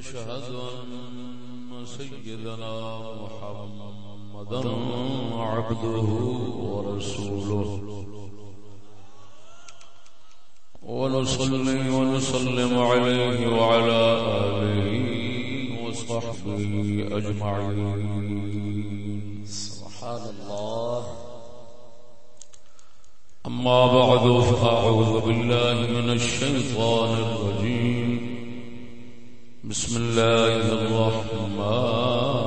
ونشهد أن سيدنا محمدا عبده ورسوله. ونصلي ونسلم عليه وعلى آله وصحبه أجمعين. سبحان الله. أما بعد فأعوذ بالله من الشيطان الرجيم. بسم الله الرحمن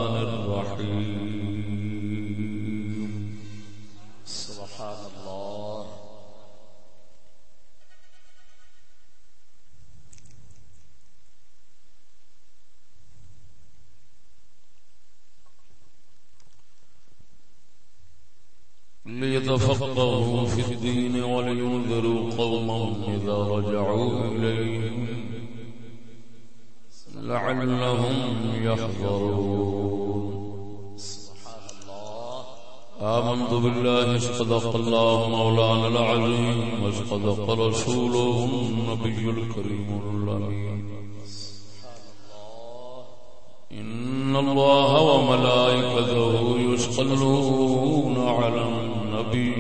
صدق الله مولانا العظيم، وصدق رسوله النبي الكريم الأمين. إن الله وملائكته يصلون على النبي.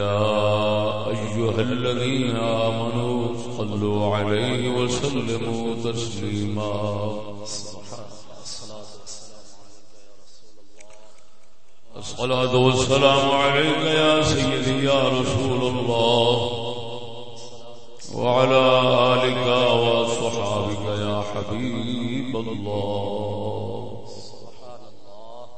يا أيها الذين آمنوا صلوا عليه وسلموا تسليما. الصلاة والسلام عليك يا رسول الله الصلاة والسلام عليك يا سيدي يا رسول الله وعلى آلك وصحابك يا حبيب الله سبحان الله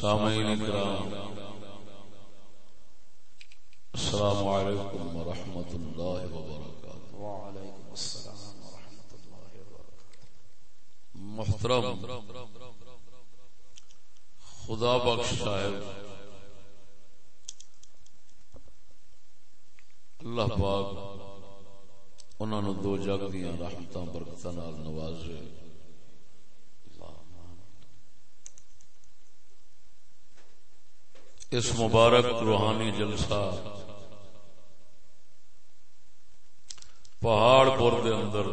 سامعین اکرام السلام علیکم ورحمۃ اللہ وبرکاتہ وعليكم السلام ورحمة الله وبركاته محترم خدا بخش صاحب اللہ پاک انہوں نے دو جگ دیا رحمت برکت نال نوازے اس مبارک روحانی جلسہ پہاڑ پور دے اندر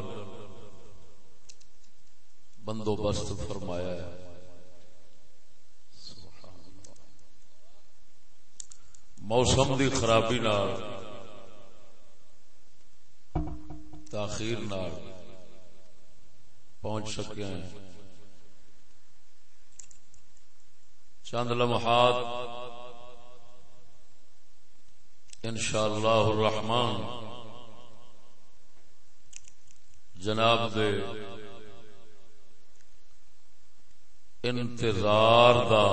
بندوبست فرمایا ہے۔ موسم دی خرابی نال، تاخیر نال پہنچ سکے ہیں۔ چند لمحات انشاءاللہ الرحمن. جناب دے انتظار دا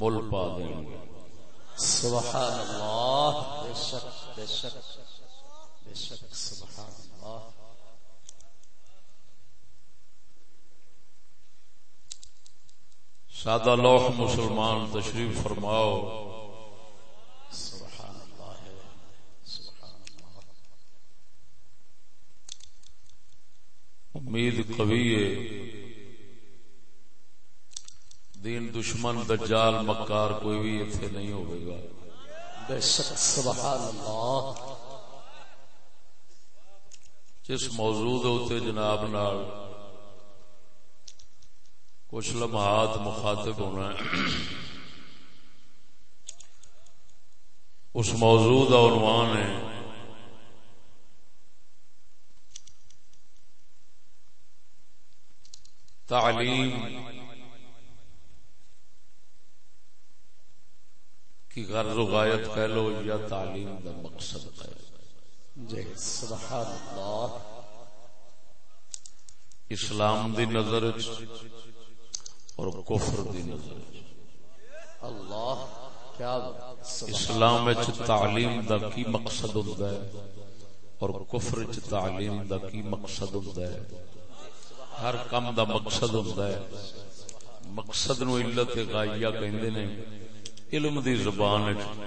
مل پا دیں گے. سبحان الله بے شک بے شک بے شک سبحان الله سادہ لوح مسلمان تشریف فرماؤ سبحان الله سبحان الله امید قوی ہے۔ دین دشمن دجال مکار کوئی بھی اتنے نہیں ہوئے گا۔ بے شک سبحان الله جس موضوع اتنے جناب نال کچھ لمحات مخاطب ہونا ہے اس موضوع کا عنوان ہے تعلیم کی غرض و غایت کہہ لو یا تعلیم کا مقصد ہے جی سبحان الله اسلام دی نظر اور کفر دی نظر اللہ کیا اسلام تعلیم دا کی مقصد ہوندا ہے اور کفر تعلیم دا کی مقصد ہوندا ہے؟ ہر کم دا مقصد ہوندا ہے۔ مقصد نو علت غائیہ کہندے نے۔ علم دی زبان وچ۔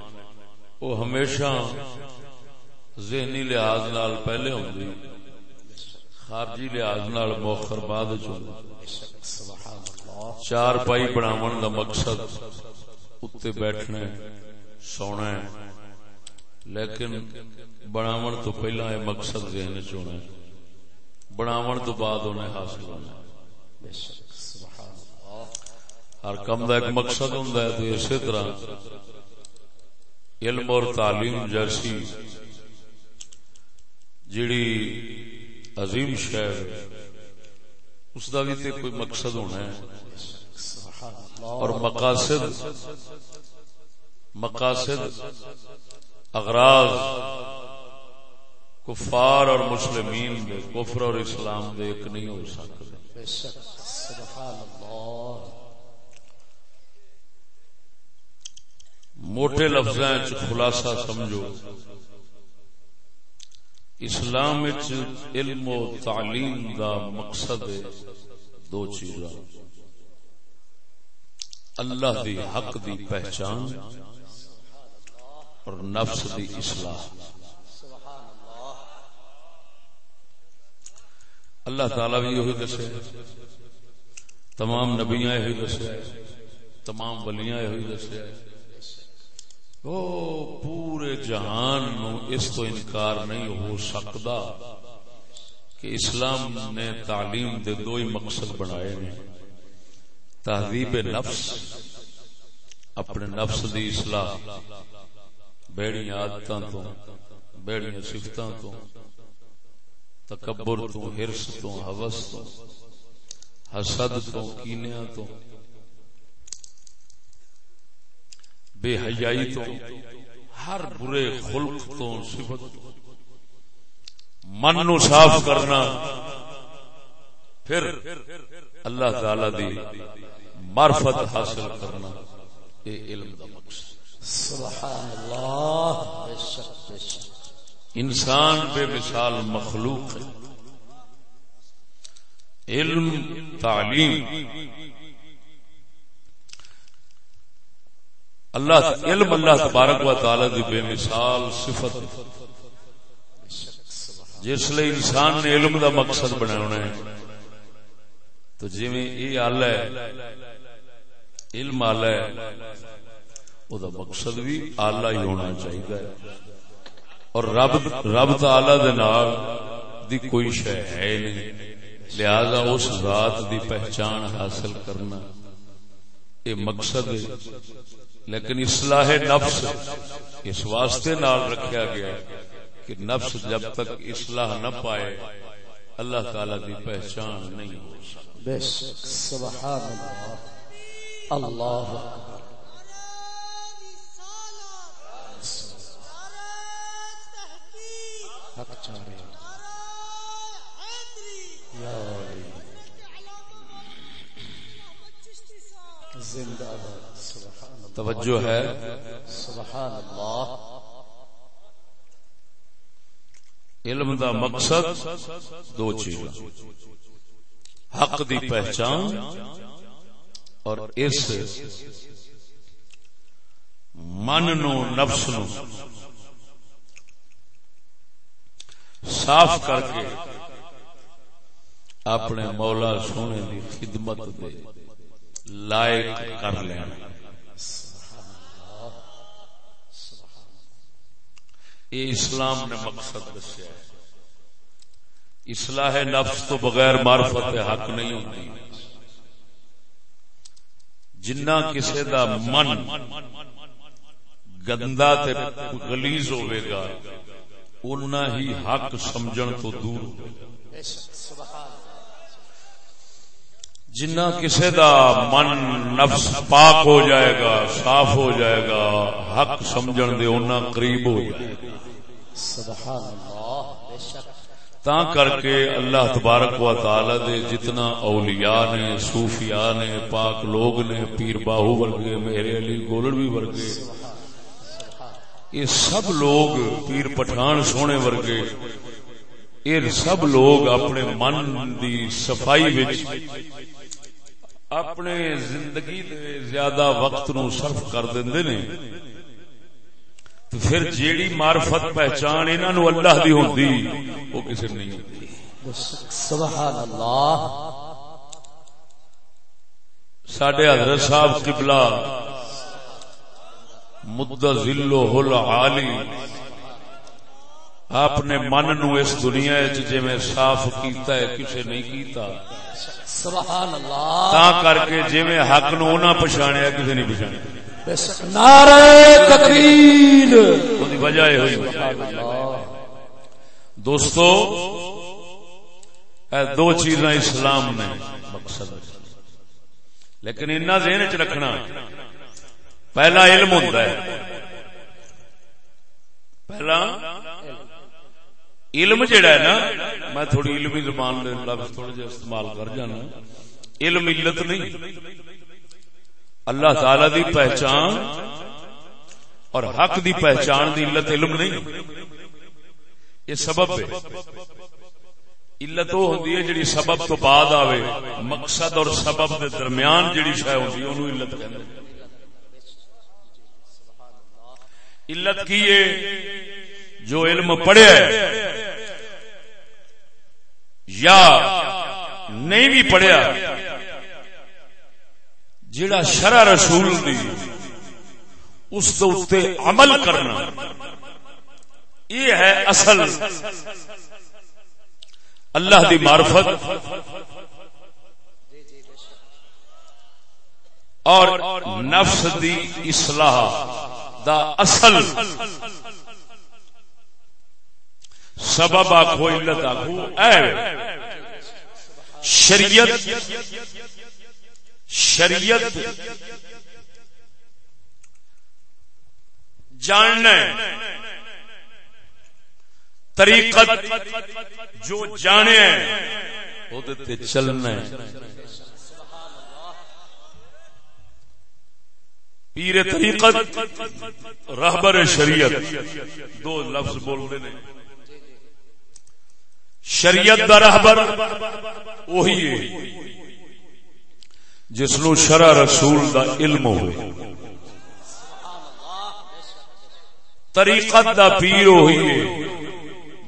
وہ ہمیشہ ذہنی لحاظ نال پہلے ہوندی۔ خارجی لحاظ نال موخر بعد بے شک سبحان اللہ چار پائی بناون دا مقصد اتنے بیٹھنا سونا ہے۔ لیکن بناون تو پہلا یہ مقصد ذہن چ ہونا ہے۔ بناون تو بعد انہیں حاصل ہونا ہر کم کا ایک مقصد ہوں تو اسی طرح علم اور تعلیم جیسی جیڑی عظیم شہر اس کا بھی تو کوئی مقصد ہونا ہے۔ اور مقاصد مقاصد، اغراض کفار اور مسلمین دے کفر اور اسلام دے ایک نہیں ہو سکتے۔ سبحان اللہ۔ موٹے لفظ خلاصہ سمجھو۔ اسلام علم و تعلیم دا مقصد دو چیزاں۔ اللہ دی حق دی پہچان اور نفس دی اصلاح۔ اللہ تعالی بھی یہی دسے۔ تمام نبیاں یہی دسے۔ تمام ولیاں یہی دسے۔ او پورے جہان نو اس تو انکار نہیں ہو سکتا کہ اسلام نے تعلیم دے دو ہی مقصد بنائے نے۔ تہذیب نفس، اپنے نفس دی اصلاح، بیڑی عادتاں تو، بیڑی صفتاں تو۔ تکبر تو ہرس تو حوث تو، حسد تو کینیاں تو، بے حیائی تو، ہر برے خلق تو صفت من نو صاف کرنا، پھر اللہ تعالی دی معرفت حاصل کرنا، یہ علم دا مقصد۔ سبحان اللہ، بے شک بے شک۔ انسان بے مثال مخلوق ہے۔ علم، تعلیم۔ اللہ علم اللہ تبارک و تعالی دی بے مثال صفت جس لیے انسان نے علم دا مقصد بنانا ہے۔ تو جی یہ آلہ ہے، علم آلہ ہے وہ دا مقصد بھی آلہ ہی ہونا چاہیے اور رب رب تعالی دے نال دی کوئی شے ہے نہیں۔ لہذا اس ذات دی پہچان حاصل کرنا یہ مقصد ہے۔ لیکن اصلاح نفس اس واسطے نال رکھیا گیا کہ نفس جب تک اصلاح نہ پائے، اللہ تعالی دی پہچان نہیں ہو سکتی۔ بے شک سبحان اللہ۔ اللہ۔ حق چارے یا علی زندہ باد سبحان اللہ توجہ ہے۔ سبحان اللہ۔ علم دا مقصد دو چیز حق دی پہچان اور اس من نو نفس نو۔ صاف کر کے اپنے مولا سونے دی خدمت دے لائق کر لینا یہ اسلام نے مقصد دسیا ہے۔ اصلاح نفس تو بغیر معرفت حق نہیں ہوتی۔ جنہ کسے دا من گندا تے غلیظ ہوے گا اُنہ ہی حق سمجھن تو دور ہوے جنہ کسے دا من، نفس پاک ہو جائے گا، صاف ہو جائے گا، حق سمجھن دے اُنہ قریب ہو جائے۔ گا سبحان اللہ بے شک تا کر کے اللہ تبارک و تعالی دے جتنا اولیاء نے، صوفیاء نے، پاک لوگ نے، پیر باہو ورگے، میرے علی گولڑوی ورگے یہ سب لوگ پیر پٹھان سونے ورگے یہ سب لوگ اپنے من دی صفائی وچ اپنے زندگی دے زیادہ وقت نو صرف کر دیندے نے۔ پھر جیڑی معرفت پہچان انہاں نو اللہ دی ہوندی وہ کسے نہیں ہوندی۔ سبحان اللہ۔ سڈے حضرت صاحب قبلہ مدہ ذلو حل عالی۔ آپ نے من نو اس دنیا جی میں صاف کیتا ہے کسے نہیں کیتا۔ سبحان اللہ۔ تا کر کے جی میں حق نو نہ پچھاڑیا کسی نہیں پچھاڑیا نعرہ تکبیر وہی وجہ یہ ہوئی۔ دوستو اے دو چیزاں اسلام نے مقصد لیکن اتنا ذہن چ رکھنا۔ پہلا علم ہوتا ہے پہلا علم جڑا ہے نا میں تھوڑی علمی زبان دے لفظ تھوڑے جے استعمال کر جانا علم علت نہیں اللہ تعالی دی پہچان اور حق دی پہچان دی علت علم نہیں یہ سبب ہے علت وہ ہوندی ہے جڑی سبب تو بعد آوے مقصد اور سبب دے درمیان جڑی شے ہوندی ہے اونوں علت کہندے ہیں علت کی ہے جو علم پڑھیا ہے، یا نہیں بھی پڑھیا جڑا شرع رسول دی، اس تو عمل کرنا، یہ ہے اصل۔ اللہ دی معرفت۔ اور نفس دی اصلاح۔ دا اصل سبب آخو علت آخو شریعت شریعت جاننا طریقت جو جانے وہ چلنا پیر طریقت، رہبر شریعت، دو لفظ بولتے ہیں۔ شریعت دا رہبر وہی ہے، جس نو شرع رسول دا علم ہو طریقت دا پیر وہی ہے،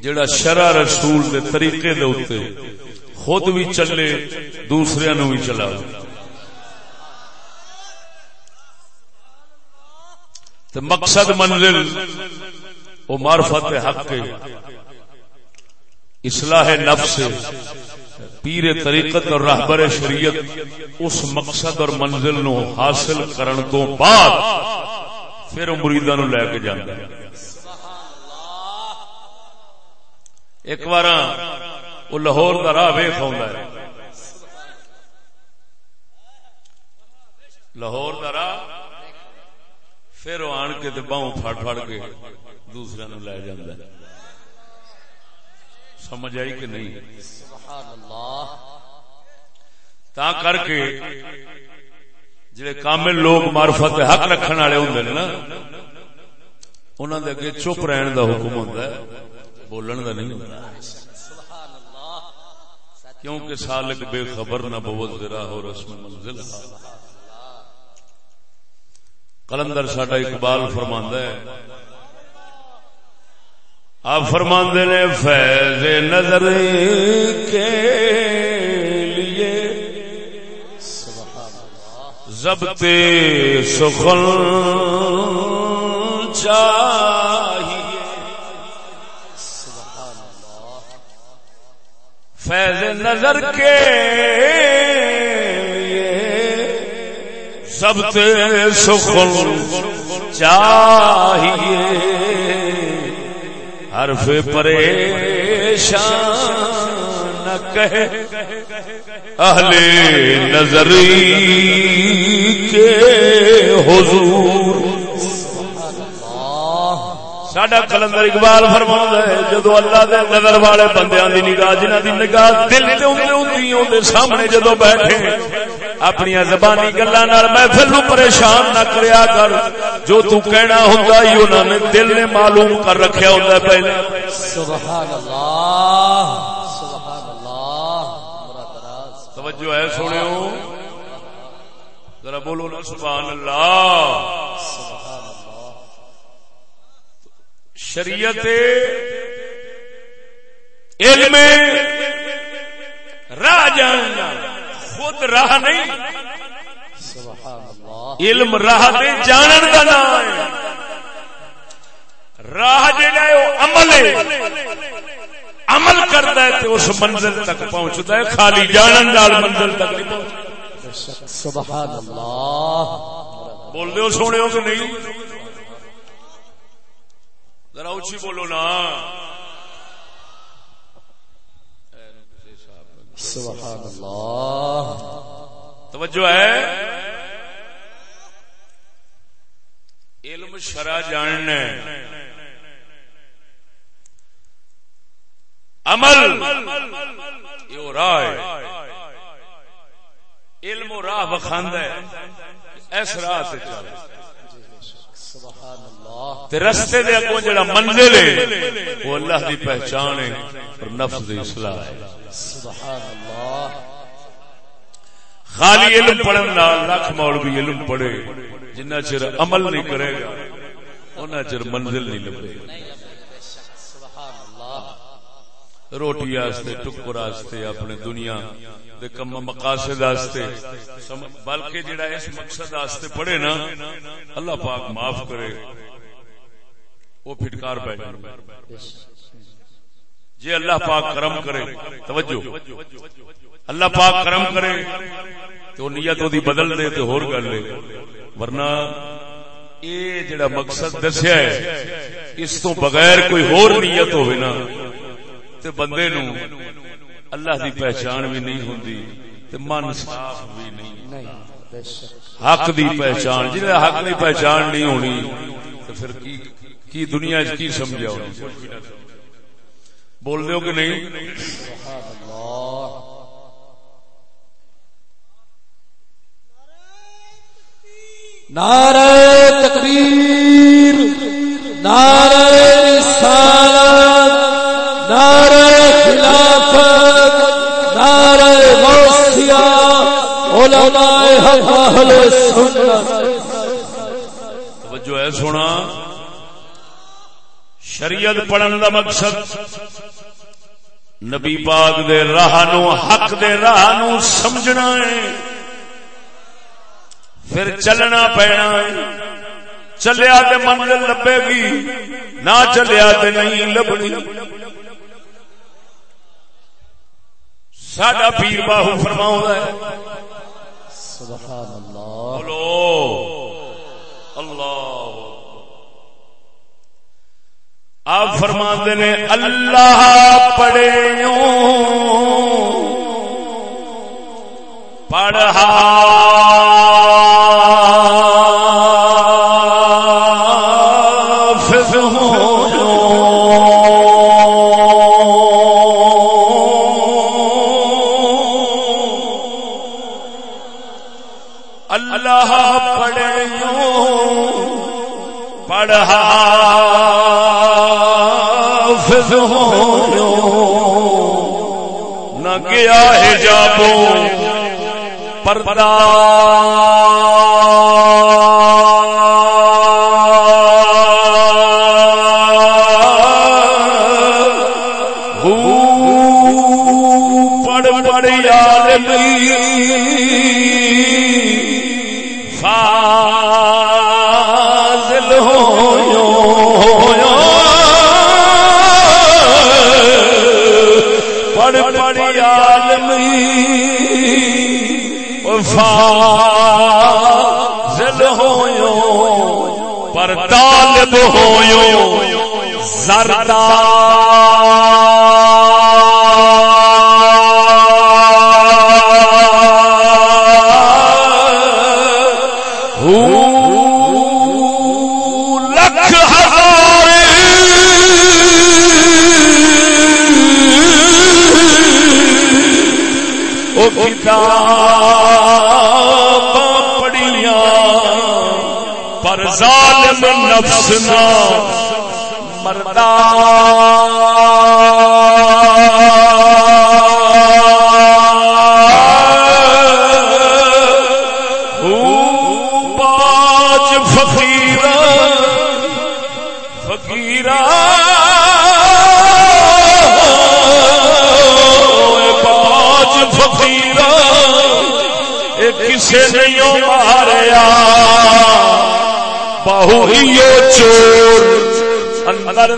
جڑا شرع رسول دے طریقے دے اوتے خود بھی چلے، دوسرے نو بھی چلا۔ تو مقصد منزل وہ معرفت حق کے، اصلاح نفس پیر طریقت اور راہبر شریعت اس مقصد اور منزل نو حاصل کرن تو بعد پھر مریدا نو لے کے جانا ایک بار وہ لاہور کا راہ ویخ ہے۔ لاہور کا راہ پھر وہ آن کے باہوں پھڑ پھڑ کے دوسرے نو لے جانا سمجھ آئی کہ نہیں؟ تا کر کے جڑے کامل لوگ معرفت حق رکھنے والے ہوں نا انہوں نے اگے چپ رہن دا حکم ہوتا ہے بولن دا نہیں کیونکہ سالک بے خبر نہ بوت ذرا ہو رسم منزل کلندر ساڈا اقبال فرماندا ہے۔ آپ فرماندے نے، فیض نظر کے لیے ضبط سخن چاہیے۔ فیض نظر کے سب سخن چاہیے۔ حرف پریشان نہ کہے۔ اہل نظری کے حضور۔ ساڈا کلندر اقبال فرما ہے، جدو اللہ دے نظر والے بندیاں دی نگاہ جنہ دی نگاہ دل تے ہوندی ہوندی سامنے جدو بیٹھے اپنی زبانی گلا محفل نو پریشان نہ کریا کر۔ جو تو کہنا ہوندا ہی انہاں نے دل نے معلوم کر رکھیا ہوندا پہلے۔ سبحان اللہ سبحان اللہ توجہ ہے سنو ذرا بولو نا سبحان اللہ۔ شریعت علم راہ جاننا خود راہ نہیں۔ علم راہ دے جانن دا نام ہے۔ راہ جڑا ہے وہ عمل ہے۔ عمل کرتا ہے تو اس منزل تک پہنچتا ہے۔ خالی جانن نال منزل تک نہیں پہنچتا سبحان اللہ۔ بول سونے ہو کہ نہیں؟ ذرا اچھی بولو نا۔ سبحان اللہ۔ توجہ ہے۔ علم شرع جاننا عمل یہ راہ ہے۔ علم و راہ بخاند ہے۔ اس راہ سے چل سبحان اللہ۔ تے رستے دے اگوں جڑا منزل ہے وہ اللہ دی پہچان ہے اور نفس دی اصلاح ہے۔ سبحان اللہ۔ خالی علم پڑھن نال لکھ مولوی علم پڑھے۔ جنہ چر عمل نہیں کرے گا انہ چر منزل نہیں لبے اللہ روٹی آستے ٹکر آستے اپنے دنیا دے کم مقاصد آستے۔ بلکہ جڑا اس مقصد آستے پڑھے نا اللہ پاک معاف کرے۔ وہ پھٹکار پہ جائے جی اللہ پاک کرم کرے، توجہ۔ اللہ پاک کرم کرے، تو نیت دی بدل دے، تو ہور گل لے ورنہ اے جڑا مقصد دسیا ہے، اس تو بغیر کوئی ہور نیت ہوئے نا، تے بندے نو اللہ دی پہچان بھی نہیں ہوندی، تے من صاف بھی نہیں۔ حق دی پہچان جنہیں حق دی پہچان نہیں ہونی تو پھر کی کی دنیا کی سمجھا ہونی؟ بول دیو کہ نہیں؟ نعرہ تکبیر نعرہ رسالت نعرہ خلافت نعرہ غوثیہ علماء حق اہل سنت۔ توجہ ہے سونا۔ شریعت پڑھن دا مقصد نبی پاک دے راہ نو حق دے راہ نو سمجھنا ہے۔ پھر چلنا پینا ہے۔ چلیا تے منزل لبے گی نہ چلیا تے نہیں لبنی۔ ساڈا پیر باہو فرماؤں ہے۔ سبحان اللہ۔ بولو اللہ آپ فرماندے نے اللہ پڑھے پڑھا۔ اللہ پڑھے پڑھا۔ حافظ ہو نہ گیا ہے جابو پردہ فاضل ہو پر طالب ہو زردہ لکھ ہزار کتاب۔ پر ظالم نفس نہ مردا فقیر فقیرہ پاچ فقیرہ کسے نہیں ماریا۔ بہو چور۔ اندر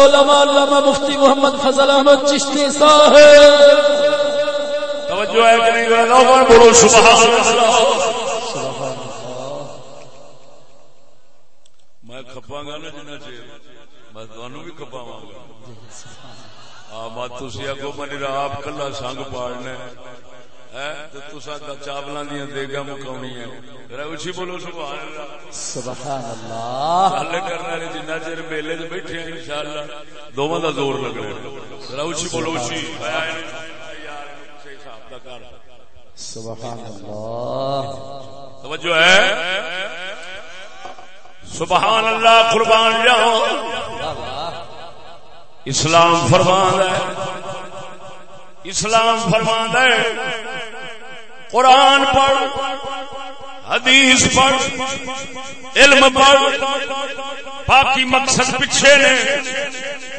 العلماء علامہ مفتی محمد فضل احمد چشتی صاحب۔ توجہ ہے کہ نہیں بولو، سبحان اللہ۔ میں کھپاں گا نا جنہ چیر۔ میں تانوں بھی کھپاواں گا۔ آ مت تسی اگوں منی آپ کلا سنگ پاڑنا چاول دیگا مکاونی ہے اچھی بولو سبحان اللہ۔ سبحان اللہ۔ کرنے جنہ چر میلے بیٹھے زور لگنا اچھی بولو اچھی سبحان اللہ۔ توجہ ہے؟ سبحان اللہ قربان جاؤ۔ اسلام فرمان ہے۔ اسلام فرمان ہے۔ قرآن پڑھ، حدیث پڑھ، علم پڑھ۔ باقی مقصد پیچھے نے،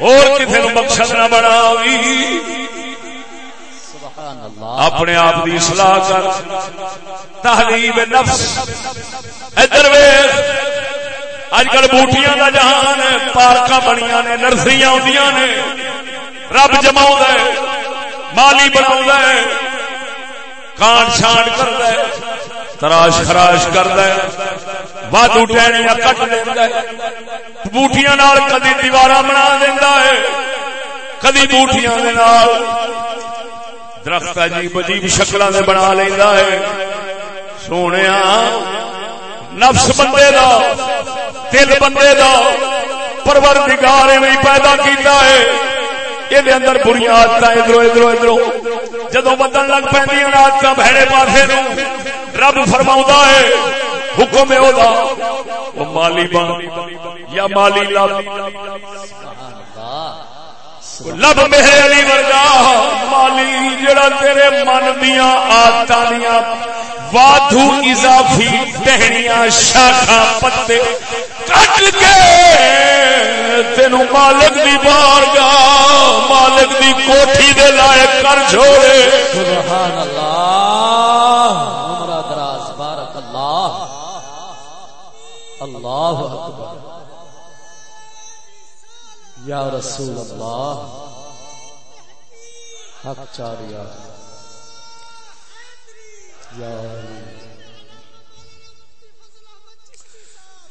اور کسی مقصد نہ بنا اپنے آپ کی سلاح کر، تحلیب نفس۔ ادھر اج کل بوٹیاں کا جہان پارک بنیا نے، نرسریاں نے۔ رب جما مالی بنا کان چھان کر تراش خراش کر دے وادو ٹہنیاں کٹ دینا بوٹیاں نال کدی دیوار بنا دینا ہے، کدی بوٹیاں دے نال۔ درخت عجیب عجیب شکل سے بنا لینا ہے۔ سونے نفس بندے دا، دل بندے دا پرور دگار پیدا کیتا ہے۔ یہ اندر بری آدت ادھر ادھر ادھر جدو بدن لگ پہ آدت بہڑے پاسے رب فرما ہے، حکم وہ مالی بن یا مالی لب۔ لب میرے علی ورگا، مالی، جڑا تیرے من دیا آدت دیا وادھو اضافی ٹہنیاں شاخا پتے، کٹ کے تین مالک دی بار گا مالک دی کوٹھی دے لائق کر چھوڑے۔ سبحان اللہ عمرہ دراز بارک اللہ اللہ اکبر۔ یا رسول اللہ حق چاریا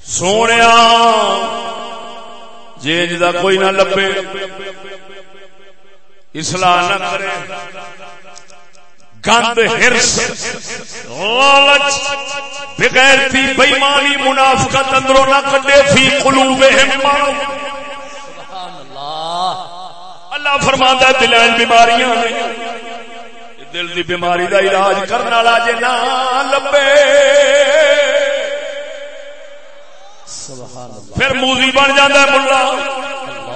سونے جیج کا کوئی نہ لبے اسلام نہ کرے۔ گند ہرس لالچ بغیرتی، بےمانی، منافقت اندروں نہ کٹے فی قلوبہم اللہ۔ فرماتا دلائل بیماریاں دل دی بیماری دا علاج کرنے والا جے نہ لبے۔ پھر موزی بن جاتا ہے ملا۔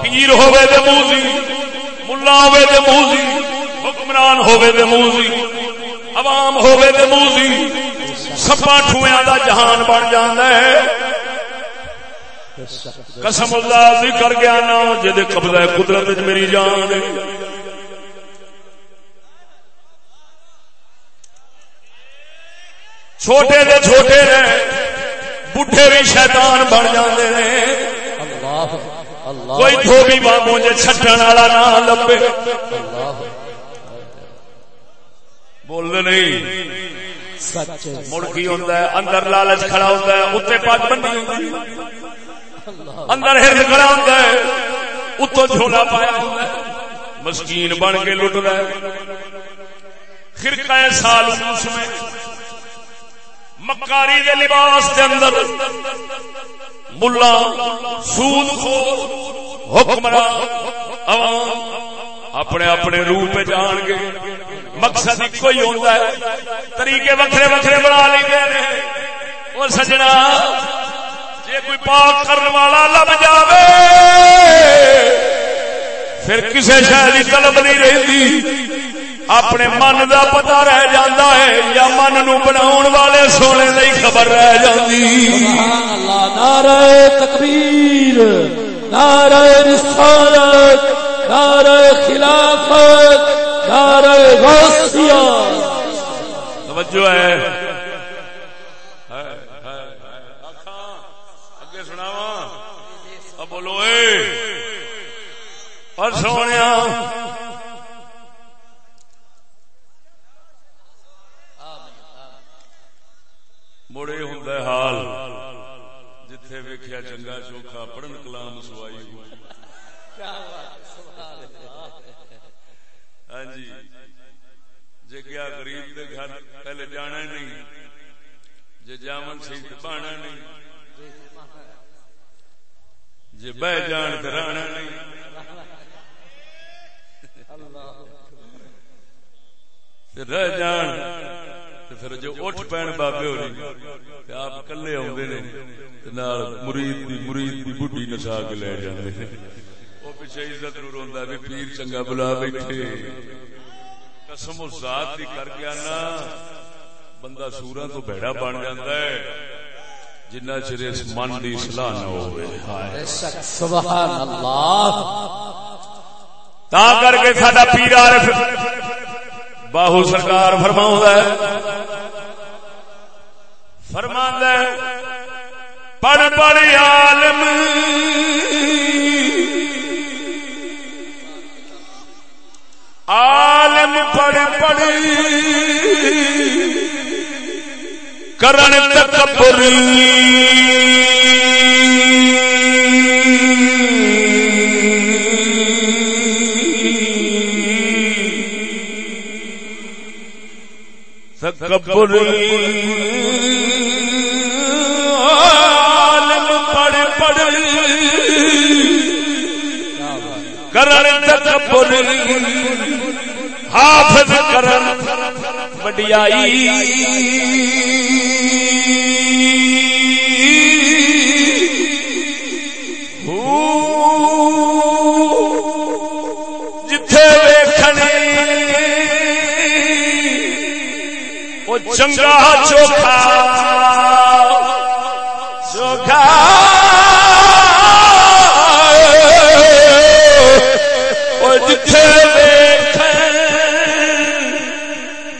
پیر ہوے تے موزی، ملا ہوے تے موزی، حکمران ہوے تے موزی، عوام ہوے تے موزی۔ سپا ٹھویاں دا جہان بن جاندا ہے۔ قسم اللہ ذکر گیا نا جے قبضہ قدرت میری جان چھوٹے دے چھوٹے نے بڈھے بھی شیطان بن جاندے نے۔ کوئی دھوبی مامو جے چھٹن والا نہ لبے۔ بول دے نہیں مڑکی ہوتا ہے؟ اندر لالچ کھڑا ہوتا ہے؟ اتنے پگ بنی اندر ہرد کھڑا ہوتا ہے؟ اتو جھولا پایا ہوتا ہے؟ مسکین بن کے لٹ رہا ہے۔ خرقہ سال اس میں مکاری دے لباس دے اندر ملا، سود خو حکمران عوام اپنے اپنے روپ جان گے۔ مقصد ایک ہی ہوتا ہے، طریقے وکھرے وکھرے بنا لیتے ہیں۔ وہ سجنا جی کوئی پاک کرنے والا لب جاوے، پھر کسی شہر کی طلب نہیں رہتی اپنے من دا پتا رہ جاتا ہے یا من نو بناؤ والے سونے کی خبر رہ جاتی نعرہ تکبیر نعرہ رسالت نعرہ خلافت نعرہ غوثیہ توجہ ہے۔ بولو اور سونے حال جتھے ویکیا چنگا چوکھا پڑھن کلام سوائی ہاں جی۔ جی گیا غریب دے گھر پہلے جانا نہیں جی جامن سی بانا نہیں جی بہ جان تو رانا نہیں۔ رہ جان پھر جو اٹھ پین بابے ہو رہی آپ کلے آدھے نے مرید دی مرید دی بڈی نسا کے لے جاندے وہ پیچھے عزت نو روندا بھی پیر چنگا بلا بیٹھے قسم و ذات دی کر گیا نا بندہ سوراں تو بھڑا بن جاندا ہے جنہ چر اس من دی اصلاح نہ ہوئے سبحان اللہ تا کر کے ساڈا پیر عارف باہو سرکار فرما فرما پڑھ پڑھ عالم۔ عالم پڑھ پڑھ کرن تکبری تکبر۔ کرن تکبر حافظ کرن وڈیائی چنگا چوکھا چوکھا جتھے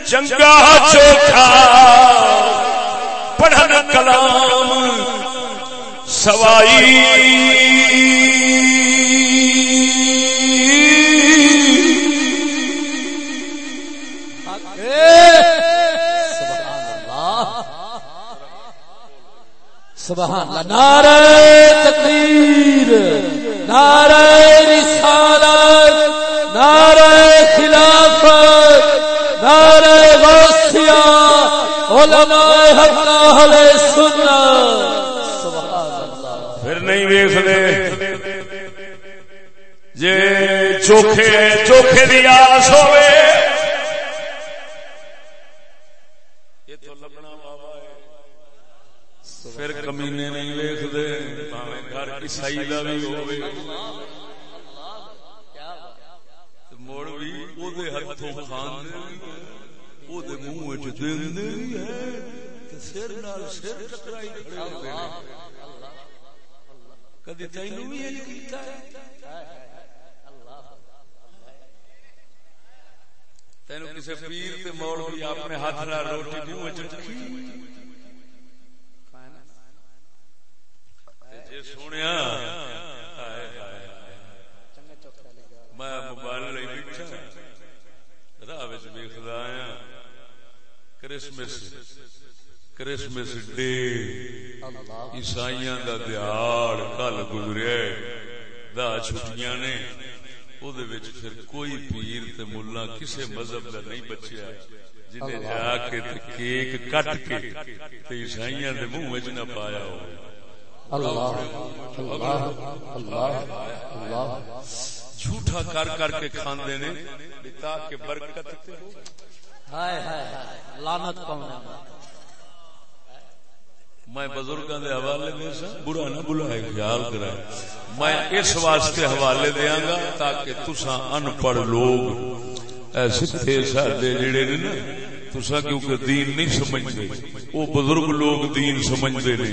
چنگا چوکھا پڑھن کلام سوائی۔ سبحان اللہ۔ نعرہ تقریر نعرہ رسالت۔ نعرہ خلافت، نعرہ غوثیہ علماء حق اہل سنت۔ سبحان اللہ پھر نہیں ویکھ دے جے چوکھے چوکھے دی آس ہوئے کمینے نہیں ویخ دے گھر عیسائی کا بھی ہوئے مڑ دے ہتھوں کھاندے او دے منہ سر سر ٹکرائی کدی تین تین کسی پیر تے مولوی اپنے ہاتھ روٹی منہ سنیا میں موبائل راہ آیا کرسمس کرسمس ڈے عیسائی کا دیہڑ کل گزریا دا چھٹیاں نے۔ پھر کوئی پیر ملا کسی مذہب کا نہیں بچیا۔ جنہیں جا کے کیک کٹ کے عیسائی منہ چ نہ پایا ہو۔ اللہ اللہ اللہ اللہ۔ جھوٹا کر کر کے کھاندے نے تاکہ برکت تے۔ ہو ہائے ہائے ہائے لعنت پاؤنا میں بزرگوں دے حوالے دے سا برا نہ بلائے خیال کرائے میں اس واسطے حوالے دیاں گا تاکہ تساں ان پڑھ لوگ ایسے تھے جڑے نے نا تساں کیونکہ دین نہیں سمجھتے وہ بزرگ لوگ دین سمجھتے نے۔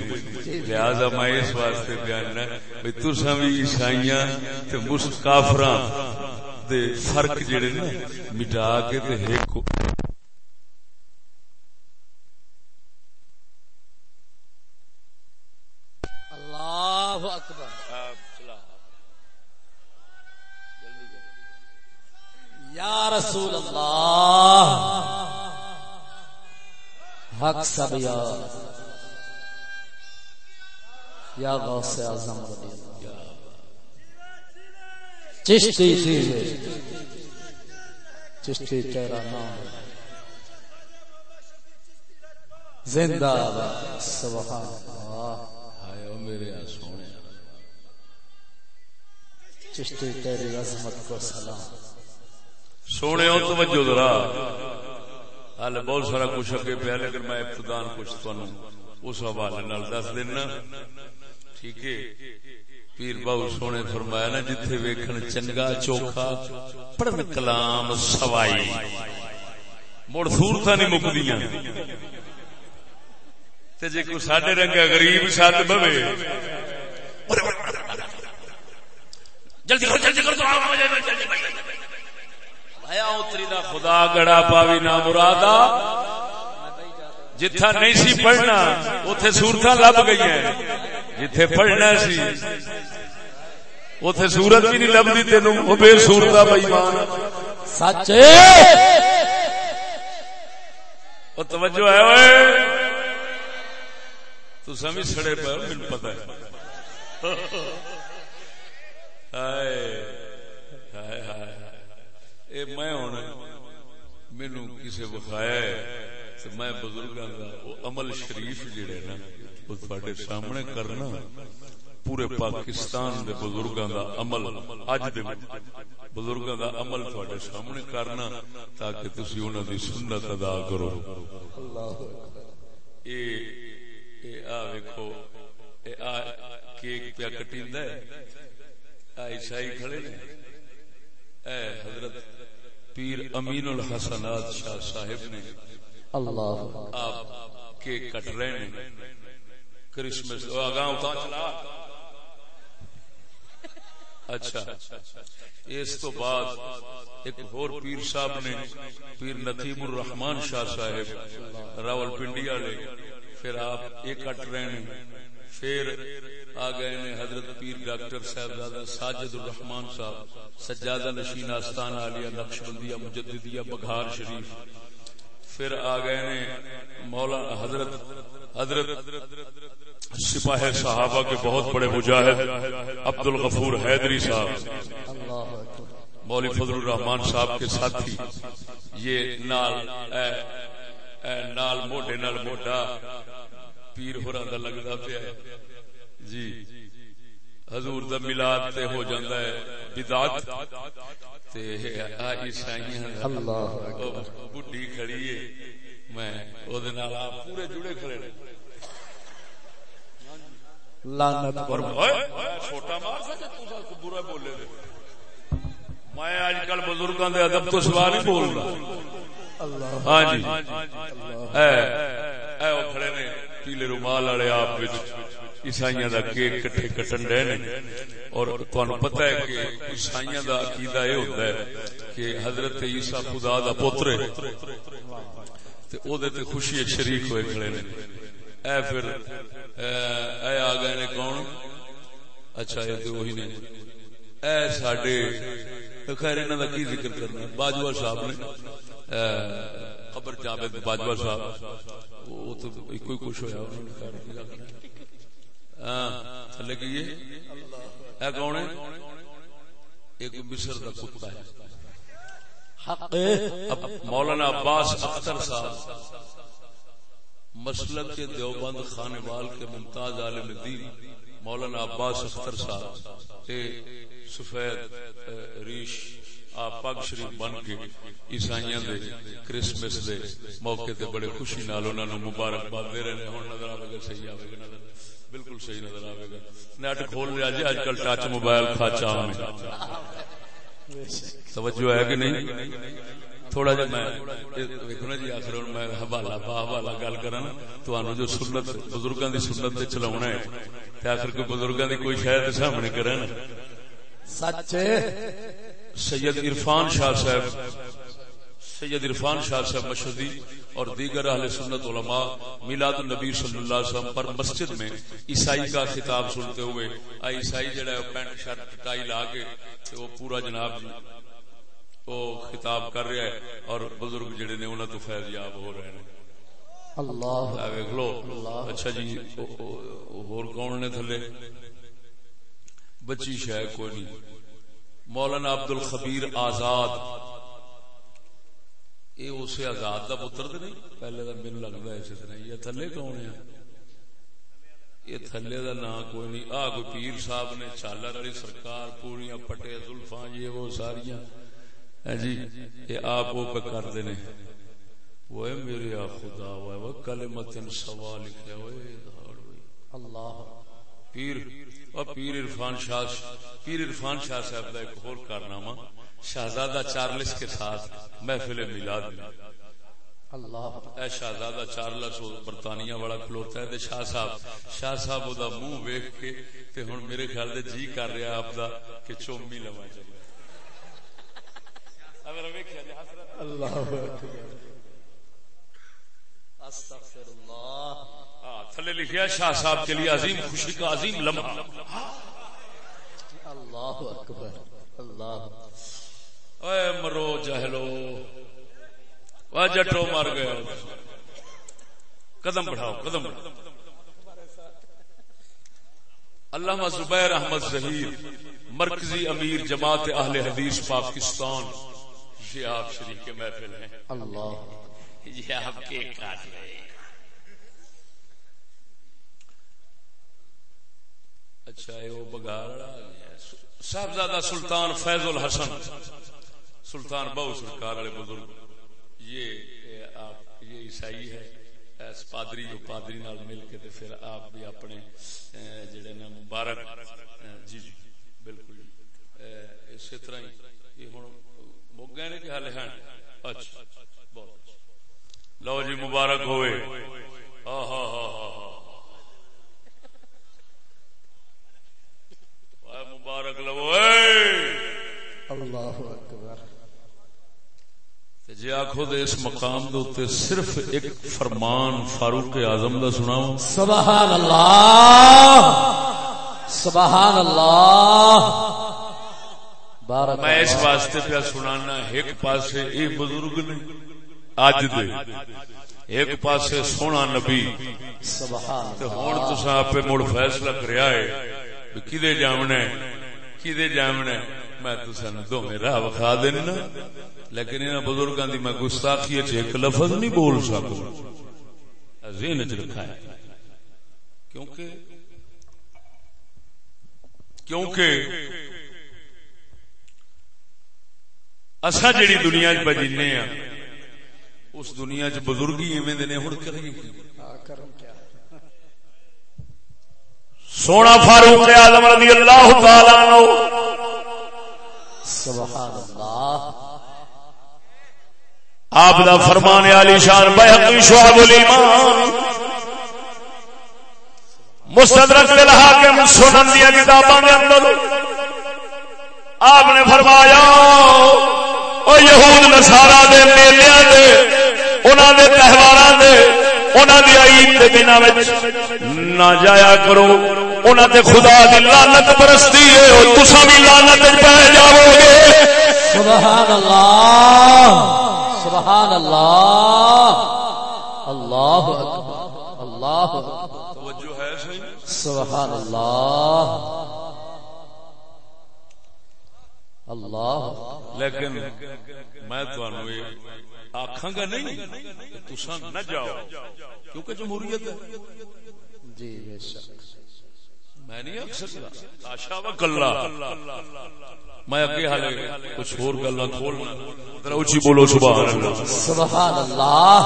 لہذا میں اس واسطے بیان نہ بھئی تساں بھی عیسائیاں تے دے فرق جڑے نا مٹا کے تے ایک سب یا یا غوث اعظم رضی اللہ چشتی چیز چشتی تیرا نام۔ زندہ باد سبحان اللہ۔ آئے او میرے سونے۔ چشتی تیری عظمت کو سلام۔ سونے ہو توجہ ذرا۔ حال بہت سارا کچھ اگے پیا، لیکن میں ابتدان کچھ تھانوں اس حوالے نال دس دینا۔ ٹھیک ہے؟ پیر باو سونے فرمایا نا، جتھے ویکھن چنگا چوکھا، پڑھن کلام سوائی۔ مڑ صورتاں نہیں مکدیاں۔ تے جے کوئی ساڈے رنگا غریب سد بوے۔ جلدی کرو جلدی کرو، دعا ہو جلدی۔ بھیا اتری دا خدا گڑا پاوی نا مرادا۔ جتھا نہیں سی پڑھنا اوتھے صورتاں لب گئی ہیں جتھے پڑھنا سی اوتھے صورت بھی نہیں لبدی تینوں او بے صورتا بے ایمان سچ؟ او توجہ ہے اوئے۔ تو سمجھ سڑے پہ مجھے پتہ ہے۔ ہائے۔ اے میں ہوں مینو کسی بخایا تو میں بزرگوں کا وہ عمل شریف جڑے نا وہ تھوڑے سامنے کرنا۔ پورے پاکستان دے بزرگوں کا عمل اج دے بزرگوں کا عمل تھوڑے سامنے کرنا، تاکہ تسی انہوں دی سنت ادا کرو۔ اللہ اکبر۔ اے اے آ ویکھو، اے آ کیک پیا کٹیندا ہے۔ آ عیسائی کھڑے نے۔ اے حضرت پیر امین الحسنات شاہ صاحب نے اللہ آپ کیک کٹ رہے ہیں۔ کرسمس آگاہ اتار چلا۔ اچھا۔ اس تو بعد ایک اور پیر صاحب نے پیر نتیم الرحمان شاہ صاحب راول پنڈی والے پھر آپ یہ کٹ رہے ہیں۔ پھر آ گئے نے حضرت پیر ڈاکٹر صاحب ساجد الرحمان صاحب، سجادہ نشین آستان عالیہ نقش بندیہ مجددیہ بگھار شریف۔ پھر آ گئے نے مولانا حضرت حضرت سپاہ صحابہ کے بہت بڑے مجاہد عبد الغفور حیدری صاحب۔ اللہ مولوی فضل الرحمان صاحب کے ساتھی۔ یہ نال، اے اے، نال موڈے نال موڈا پیر ہوراں دا لگدا پیا جی حضور دا میلاد تے ہو جاندا ہے بدعت تے آ عیسائیاں اللہ او بڈھی کھڑی ہے میں او دے نال آپ پورے جڑے کھڑے نے لعنت اور اوئے چھوٹا مار سکے تو برا بولے دے میں آج کل بزرگاں دے ادب تو سوا نہیں بول رہا اللہ ہاں جی اے اے او کھڑے نے پیلے رومال والے آپ وچ عیسائیاں دا کیک کٹھے کٹن ڈے نے۔ اور تانوں پتہ ہے کہ عیسائیاں دا عقیدہ اے ہوندا ہے کہ حضرت عیسی خدا دا پتر ہے۔ تے او دے تے خوشی شریک ہوئے کھڑے نے۔ اے پھر، اے آ گئے نے کون؟ اچھا یہ تو وہی نے۔ اے ساڈے خیر انہاں دا کی ذکر کرنا؟ باجوہ صاحب نے۔ خبر جاوید باجوہ صاحب۔ ہاں، مصر دا کتا ہے۔ حق مولانا عباس اختر صاحب مسلک کے دیوبند خانوال کے ممتاز عالم دین مولانا عباس اختر صاحب سفید ریش۔ آپ پگ شریف بن کے عیسائیاں دے، کرسمس دے موقع تے بڑے خوشی نال انہاں نو مبارکباد دے رہے ہیں ہن نظر آوے گا صحیح آوے گا، نظر بالکل صحیح نظر آوے گا۔ نیٹ کھول لیا جی اج کل ٹچ موبائل کھاچا عام ہے توجہ ہے کہ نہیں؟ تھوڑا جا میں ویکھنا جی آخر میں حوالہ با حوالہ گل کراں تانوں جو سنت، بزرگاں دی سنت تے چلاونا ہے، تے آخر کوئی بزرگاں دی کوئی شے تے سامنے کرن سچ؟ سید عرفان شاہ صاحب سید عرفان شاہ صاحب مشہدی اور دیگر اہل سنت علماء میلاد النبی صلی اللہ علیہ وسلم پر مسجد میں عیسائی کا خطاب سنتے ہوئے عیسائی جڑا ہے پینٹ شرٹ ٹائی لا کے وہ پورا جناب جی وہ خطاب کر رہا ہے اور بزرگ جڑے نے انہوں تو فیض یاب ہو رہے ہیں اللہ ویک لو اچھا جی اور کون نے تھلے؟ بچی شاید کوئی نہیں۔ مولانا عبد الخبیر آزاد. یہ اسے آزاد کا پتر تو نہیں؟ پہلے کا مین لگتا ہے اسی طرح یہ تھلے کون ہے یہ تھلے کا نام کوئی نہیں. آ کوئی پیر صاحب نے چالر والی سرکار پوریا پٹے زلفا یہ وہ ساریا ہاں جی یہ آپ وہ کرتے نے. وہ میرے خدا وہ کل متن سوا لکھا ہوئے اللہ پیر اور پیر عرفان شاہ پیر عرفان شاہ صاحب کا ایک اور کارنامہ شہزادہ چارلس کے ساتھ محفل میلاد میں۔ اللہ اے شہزادہ چارلس برطانیہ والا کھلوتا ہے تے شاہ صاحب۔ شاہ صاحب او دا منہ ویکھ کے تے ہن میرے خیال دے جی کر رہا آپ دا کہ چومی لواں چلے اگر ویکھیا جی حسرت۔ اللہ استغفر اللہ۔ تھلے لکھیا شاہ صاحب کے لیے عظیم خوشی کا عظیم لمحہ۔ اللہ اکبر اللہ۔ اے مرو جہلو وہ جٹو مر گئے قدم بڑھاؤ قدم بڑھاؤ۔ علامہ زبیر احمد ظہیر مرکزی امیر جماعت اہل حدیث پاکستان۔ یہ آپ شریف کے محفل ہیں۔ اللہ۔ یہ آپ کے کاٹ رہے ہیں اچھا وہ بگاڑ صاحبزادہ سلطان فیض الحسن، سلطان بہو سرکار والے بزرگ، یہ آپ، یہ عیسائی ہے، اس پادری جو پادری نال مل کے تے پھر آپ بھی اپنے جڑے نا مبارک جی جی بالکل اسی طرح ہی، یہ ہوں مک گئے کہ حال ہیں؟ اچھا بہت اچھا۔ لو جی مبارک ہوئے۔ ہاں ہاں ہاں ہاں ہاں مبارک لو اللہ اکبر۔ جی آخو دے اس مقام دے صرف ایک فرمان فاروق اعظم دا سناؤ سبحان اللہ سبحان اللہ میں اس واسطے پہ سنانا ایک پاسے اے بزرگ نے اج دے ایک پاسے سونا نبی۔ سبحان ہن تساں اپے مڑ فیصلہ کریا ہے کدے جامنا ہے کدے جامنا ہے میں تساں دوویں راہ وکھا دینا لیکن انہاں بزرگاں دی میں گستاخی وچ ایک لفظ نہیں بول سکدا ذہن وچ رکھا ہے کیونکہ کیونکہ اسا جڑی دنیا چ بجینے ہاں اس دنیا چ بزرگی ایویں دے نے، ہن کریے کی؟ سونا فاروق اعظم رضی اللہ تعالی عنہ۔ سبحان اللہ۔ آپ دا فرمان علی شان بحقی شعب الایمان۔ مستدرک للحاکم سنن دیا کتاباں دے اندر۔ آپ نے فرمایا، او یہود نصارا دے، میلیاں دے، انہاں دے تہواراں دے، انہاں دی عید دے دناں وچ۔ نہ جایا کرو۔ انہاں تے خدا دی لعنت برستی ہے او تساں بھی لعنت وچ پے جاؤ گے سبحان اللہ سبحان اللہ اللہ اکبر اللہ اکبر توجہ ہے صحیح؟ سبحان اللہ اللہ لیکن میں آکھاں گا نہیں تساں نہ جاؤ کیونکہ جمہوریت ہے۔ جی بے شک۔ میں نہیں آخ سکتا آشا و کلا۔ میں اگے حالے کچھ اور گلا کھولنا ذرا اونچی بولو سبحان اللہ۔ سبحان اللہ۔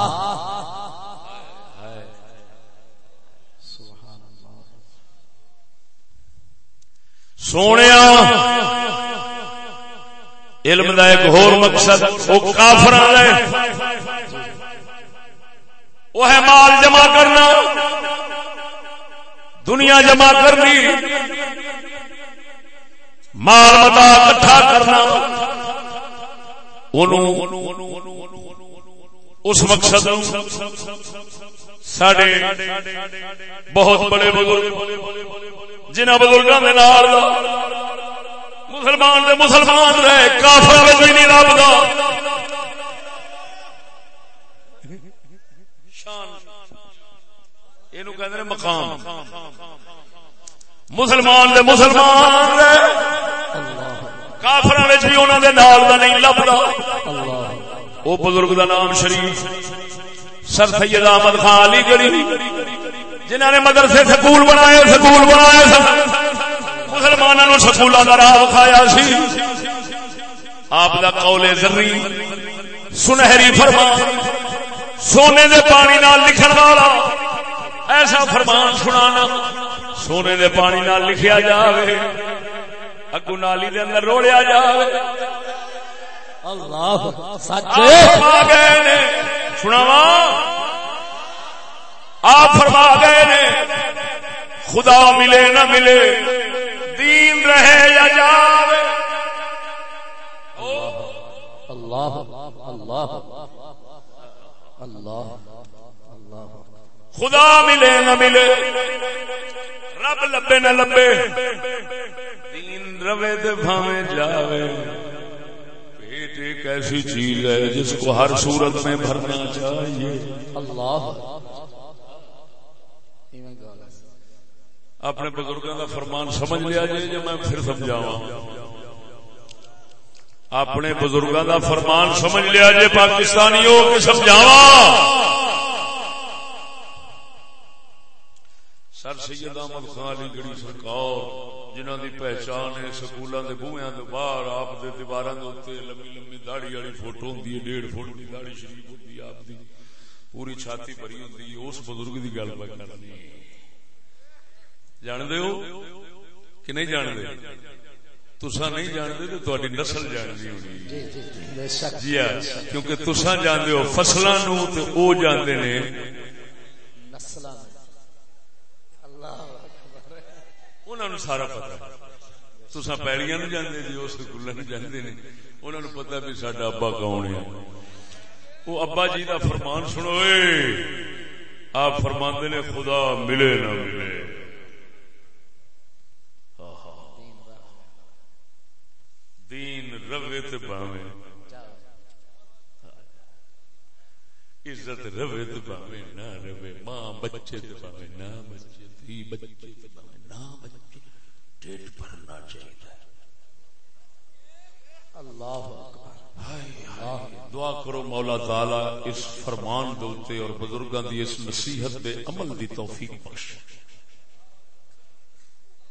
سونے علم دا ایک ہور مقصد وہ ہے مال جمع کرنا۔ دنیا جمع کرنی، مال متا کٹھا کرنا اس مقصد سڈے بہت بڑے بزرگ جنہ بزرگوں کے مسلمان دے مسلمان رہے کافر بھی نہیں رب دا یہ مقام۔ مسلمان دے مسلمان کافر بھی انہوں دے نال دا نہیں لبدا۔ وہ بزرگ دا نام شریف۔ سر سید احمد خان علی گڑی۔ جنہوں نے مدرسے سکول بنائے سکول بنائے مسلمانوں سکولوں کا راہ وکھایا سی۔ آپ کا قول زری سنہری فرمان۔ سونے دے پانی نال لکھن والا۔ ایسا فرمان سنانا۔ سونے دے پانی نال لکھیا جاوے اگو نالی دے اندر روڑیا جاوے اللہ سچ گئے سناوا آپ فرما گئے نے خدا ملے نہ ملے دین رہے یا جاوے اللہ اللہ اللہ خدا ملے نہ ملے رب لبے نہ لبے دین روے دے بھاوے جاوے پیٹ ایک ایسی چیز ہے جس کو ہر صورت میں بھرنا چاہیے اللہ اپنے بزرگوں کا فرمان سمجھ لیا جی جو میں پھر سمجھاوا اپنے بزرگوں کا فرمان سمجھ لیا جی پاکستانی ہو کے سمجھاوا سر سید احمد خان علی گڑی سرکار جنہ دی پہچان ہے سکولوں کے بوہیا کے باہر آپ کے دیوار لمبی لمبی داڑی والی فوٹو ہوں ڈیڑھ فٹ کی داڑی شریف ہوتی آپ کی پوری چھاتی بھری ہوں اس بزرگ کی گل میں کرنی جانتے ہو کہ نہیں جانتے؟ تسا نہیں جانتے تو تاری نسل جانتی ہونی جی ہاں کیونکہ تسا جانتے ہو فصلوں جانتے نے انہوں سارا پتا تسا پیڑیاں نہیں جانتے جی اس سکول نہیں جانتے نے۔ انہوں نے پتا بھی سڈا ابا کون ہے۔ وہ ابا جی کا فرمان سنو آپ فرماندے نے، خدا ملے نہ ملے۔ دین روے تے پاوے عزت روے تے پاوے نہ روے ماں بچے تے پاوے نہ بچے تھی بچے تے پاوے نہ بچے۔ ڈیٹ بھرنا چاہیے۔ اللہ دعا کرو مولا تعالی اس فرمان دوتے اور بزرگاں دی اس نصیحت دے عمل دی توفیق بخش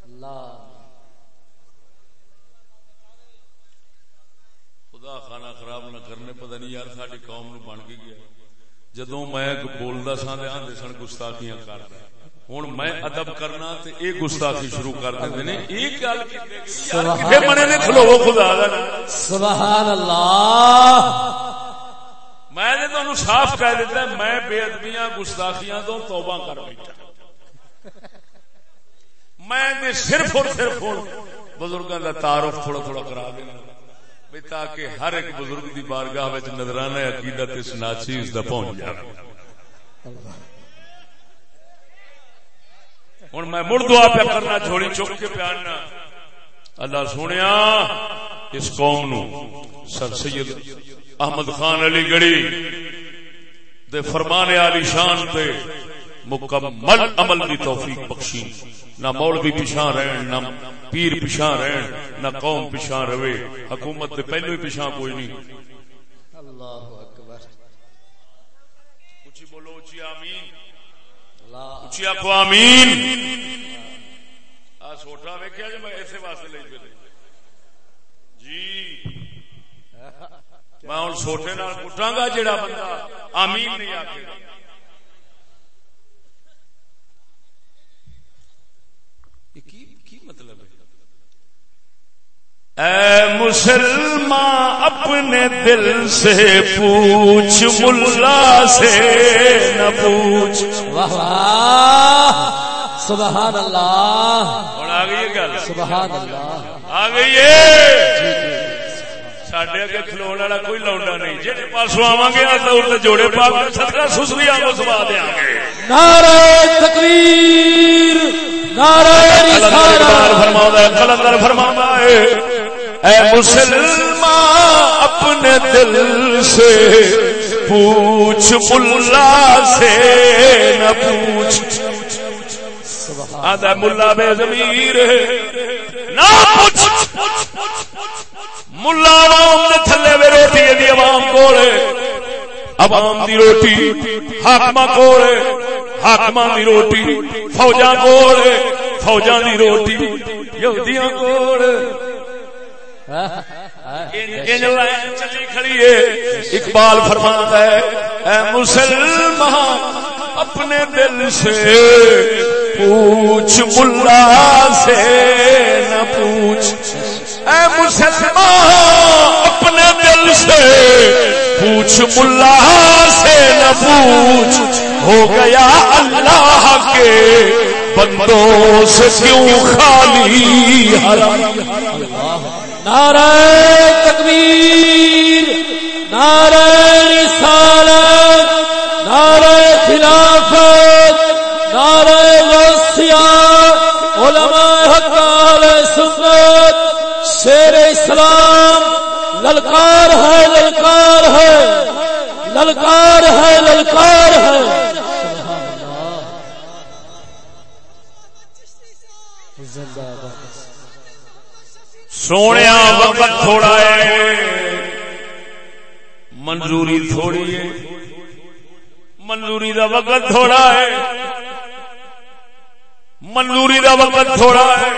اللہ۔ خدا خانہ خراب نہ کرنے پتہ نہیں یار ساری قوم نو بن کے گیا۔ جدو میں بولتا سا آدھے سن گستاخیاں کر ہوں میں ادب کرنا تے اے گستاخی شروع کر دیں نے۔ ایک گل بنے نے کھلو خدا سبحان اللہ۔ میں نے تمہیں صاف کہہ دیتا میں بے ادبیاں گستاخیاں تو توبہ کر بیٹھا۔ میں صرف اور صرف بزرگوں کا تعارف تھوڑا تھوڑا کرا دینا۔ تاکہ ہر ایک بزرگ دی بارگاہ وچ نظرانہ عقیدت اس ناچیز دا پہنچ جائے۔ ہوں میں مڑ دعا پہ کرنا چھوڑی چک کے پیارنا اللہ سنیا اس قوم نو سر سید احمد خان علی گڑی دے فرمانے علی شان پہ مکمل عمل دی توفیق بخشی۔ نہ مولوی پیچھا رہن نہ پیر پیچھا رہن نہ قوم پیچھا رہے حکومت دے پہلو ہی پیچھا کوئی نہیں۔ اللہ اکبر۔ اچھی بولو اچھی آمین۔ اچھی آخو آمین۔ سوٹا ویکیا جی میں اسی واسطے لے پھر۔ جی۔ میں ہوں سوٹے گا جڑا بندہ آمین نہیں آخے گا مطلب اے مسلمان اپنے دل سے پوچھ ملا سے نہ پوچھ۔ سبحان اللہ۔ ہوں آ گئی گل۔ سبحان اللہ۔ آ گئی ہے سڈے اگے کھلو والا کوئی لوڈا نہیں۔ جی پاسو آوا گے جوڑے پا کے سدکا سسری آگے سوا دیا گے۔ نعرہ تکبیر نعرہ فرما کلندر فرما ہے۔ اے مسلمان اپنے دل سے پوچھ، ملا سے نہ پوچھ۔ آدھا ملا بے زمیر نہ پوچھ۔ ملا عوام دے تھلے وے روٹی دی جی، عوام کول عوام دی روٹی حاکما کول حاکما دی روٹی فوجاں کول فوجاں دی روٹی یہودیاں کول اقبال فرماتا ہے، اے مسلمان، اپنے دل سے پوچھ، ملا سے نہ پوچھ۔ اے مسلمان، اپنے دل سے پوچھ، ملا سے نہ پوچھ۔ ہو گیا اللہ کے بندوں سے کیوں خالی نعرہ تکبیر، نعرہ رسالت، نعرہ خلافت، نعرہ غوثیہ علماء حقال سنت، شیر اسلام، للکار ہے للکار ہے للکار ہے للکار ہے۔ سونے وقت تھوڑا ہے۔ منظوری تھوڑی ہے۔ منظوری دا وقت تھوڑا ہے۔ منظوری دا وقت تھوڑا ہے۔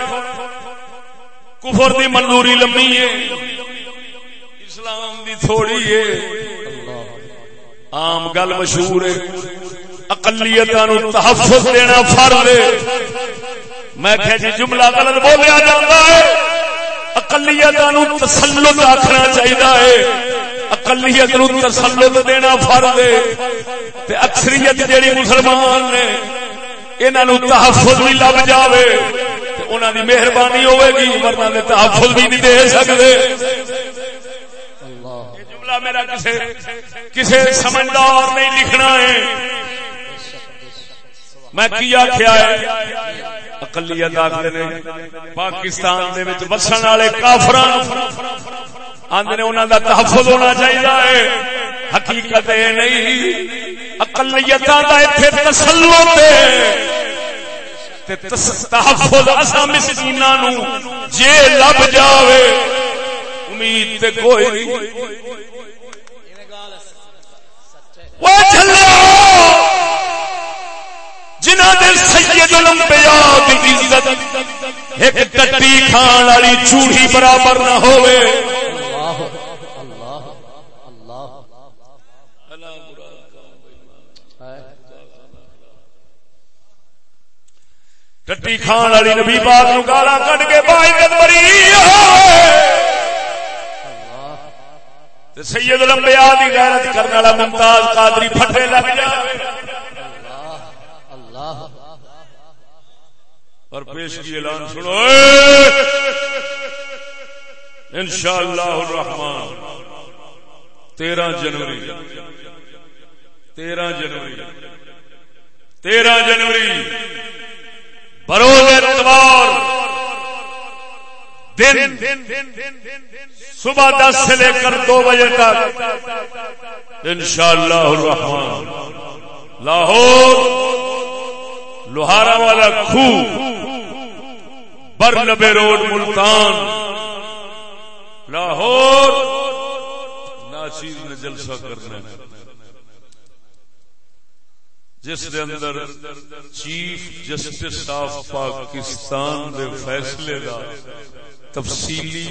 کفر دی منظوری لمبی ہے۔ اسلام دی تھوڑی ہے۔ عام گل مشہور ہے۔ اقلیت تحفظ دینا فرض ہے۔ میں کہ جی جملہ غلط بولیا جاتا ہے۔ اقلیت تسلط آخنا چاہیے اقلیت نو تسلط دینا فرض ہے۔ اکثریت جیڑی مسلمان نے انہوں تحفظ بھی لب جائے انہوں دی مہربانی ہوئے گی، ورنہ نے تحفظ بھی نہیں دے سکتے جملہ میرا کسے کسے سمجھدار نہیں لکھنا ہے۔ میں کیا کیا ہے? اقلیت آخر نے پاکستان دے وچ وسن والے کافران آندے نے انہاں دا تحفظ ہونا چاہیے حقیقت یہ نہیں، اقلیتاں دا ایتھے تسلط ہے۔ تحفظ اسا مسکیناں نو جے لب جاوے۔ امید تے کوئی نہیں۔ وہ چلو جنہ دے سید الانبیاء دی عزت، ایک ٹٹی کھان والی چوڑی برابر نہ ہوئے۔ ٹٹی کھان والی نبی پاک نو گالا کٹ کے باعزت بری سید الانبیاء دی غیرت کرنے والا ممتاز قادری پھٹے لگ جائے اور پیش کی اعلان سنو۔ ان شاء اللہ الرحمان تیرہ جنوری۔ تیرہ جنوری۔ تیرہ جنوری۔ بروز اتوار۔ دن۔ صبح دس سے لے کر دو بجے تک۔ ان شاء اللہ الرحمان لاہور۔ لوہارا والا خو برنبے روڈ ملتان، لاہور، ناچیز نے جلسہ کرنا جس دے اندر چیف جسٹس آف پاکستان دے فیصلے دا تفصیلی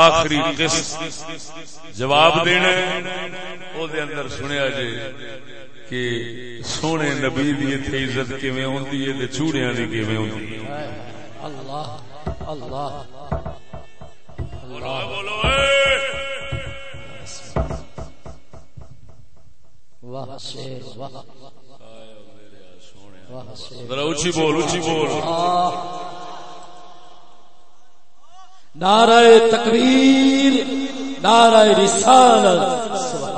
آخری قسط جواب دینا او دے اندر سنیا جے کہ سونے نبی دی اتھے عزت کیویں ہوندی ہے تے چوڑیاں دی کیویں ہوندی ہے؟ اللہ اللہ بولو بولو اے! واہ شیر واہ۔ واہ شیر ذرا اونچی بول اونچی بول۔ نعرہ تکبیر نعرہ رسالت سبحان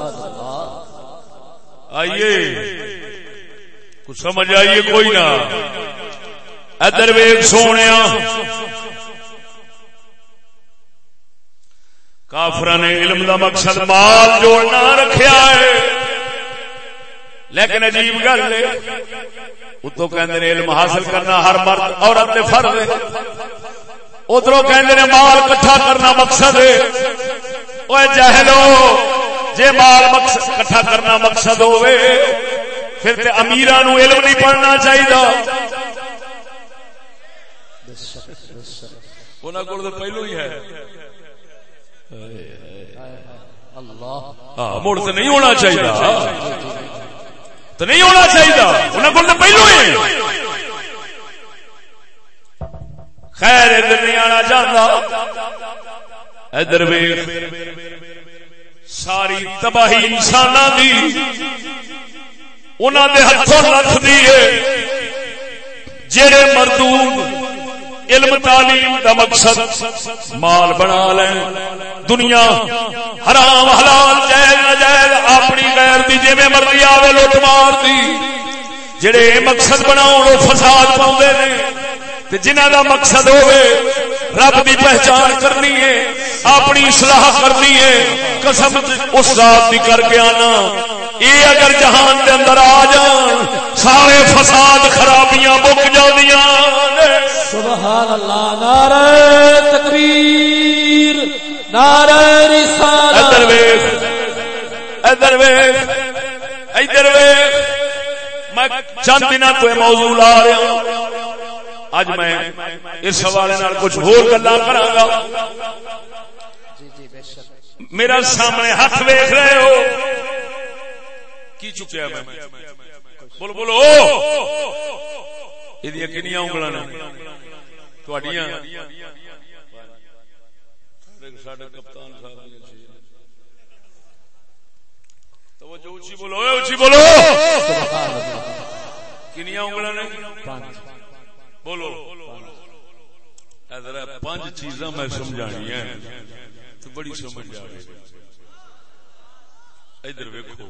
آئیے۔ کچھ سمجھ آئیے کوئی نہ۔ ادر ویگ سونے۔ کافر نے علم دا مقصد مال جوڑنا رکھیا ہے۔ لیکن عجیب گل ہے۔ اتو کہ علم حاصل کرنا ہر مرد، عورت دے فرض ہے۔ ادھر کہ مال کٹھا کرنا مقصد ہے۔ وہ جہلو۔ جے مال مقصد کٹھا کرنا مقصد ہوئے پھر تے امیران نو علم نہیں پڑھنا چاہیے انہوں کو پہلو ہی ہے اللہ مڑ تو نہیں ہونا چاہیے تو نہیں ہونا چاہیے انہوں کو پہلو ہی خیر ادھر نہیں آنا چاہتا ادھر ساری تباہی انسان دی انہوں دے ہاتھوں رکھ دی ہے۔ جڑے مردود علم تعلیم دا مقصد مال بنا لیں دنیا حرام حلال جائز نجائز اپنی غیر دی جی مرضی آوے لوٹ مار دی۔ جڑے مقصد بناؤ فساد پاؤں نے جنہ دا مقصد ہوئے رب دی پہچان کرنی ہے۔ اپنی اصلاح کرنی ہے۔ قسم اس ذات دی کر کے آنا۔ یہ اگر جہان دے اندر آ جان سارے فساد خرابیاں مک جاندیاں سبحان اللہ نعرہ تکبیر نعرہ رسالت۔ ادھر ویخ ادھر ویخ ادھر ویخ میں چند کو موضوع لا رہا ہوں۔ اج میں اس حوالے کچھ ہور گلا کراں گا میرا سامنے ہاتھ ویخ رہے ہو۔ کی چکیا میں؟ بولو بولو۔ یہ کنیا انگل نے؟ کپتان صاحب توجہ اچھی بولو۔ اچھی بولو۔ کنیا انگل نے؟ بولو۔ پانچ چیزاں میں سمجھانی ہیں۔ تو بڑی سمجھ آ رہی ادھر ویکو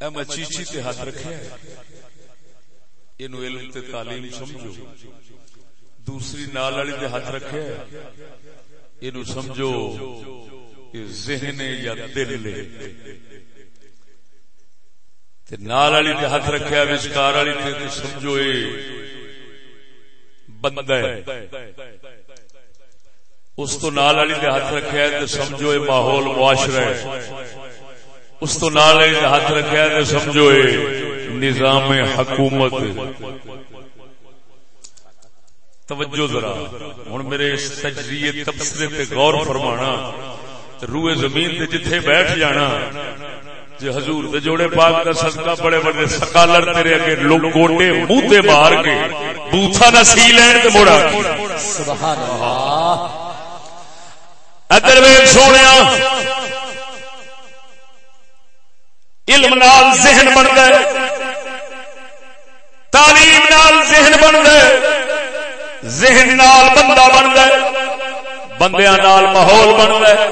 اے میں چیچی تے ہاتھ رکھے اینو علم تے تعلیم سمجھو۔ دوسری نال والی تے ہاتھ رکھے اینو سمجھو کہ ذہن یا دل ہے تے نال والی تے ہاتھ رکھیا وچکار والی تے سمجھو اے۔ بندہ ہے۔ اس تو نال والی تے ہاتھ رکھیا ہے تے سمجھو اے ماحول معاشرہ ہے۔ اس تو نال والی تے ہاتھ رکھیا ہے تے سمجھو اے نظام حکومت توجہ ذرا، ہن میرے اس تجزیے تبصرے تے غور فرمانا روئے زمین تے جتھے بیٹھ جانا جی حضور دے جوڑے پاک کا صدقہ بڑے بڑے سکالر تیرے اگے لوگ گوٹے منہ تے مار کے، بوتھا نہ سی لین تے موڑا سبحان اللہ۔ ادھر ویگ سونیا علم نال ذہن بنتا ہے تعلیم نال ذہن بنتا ہے ذہن نال بندہ بنتا ہے بندیاں نال ماحول بنتا ہے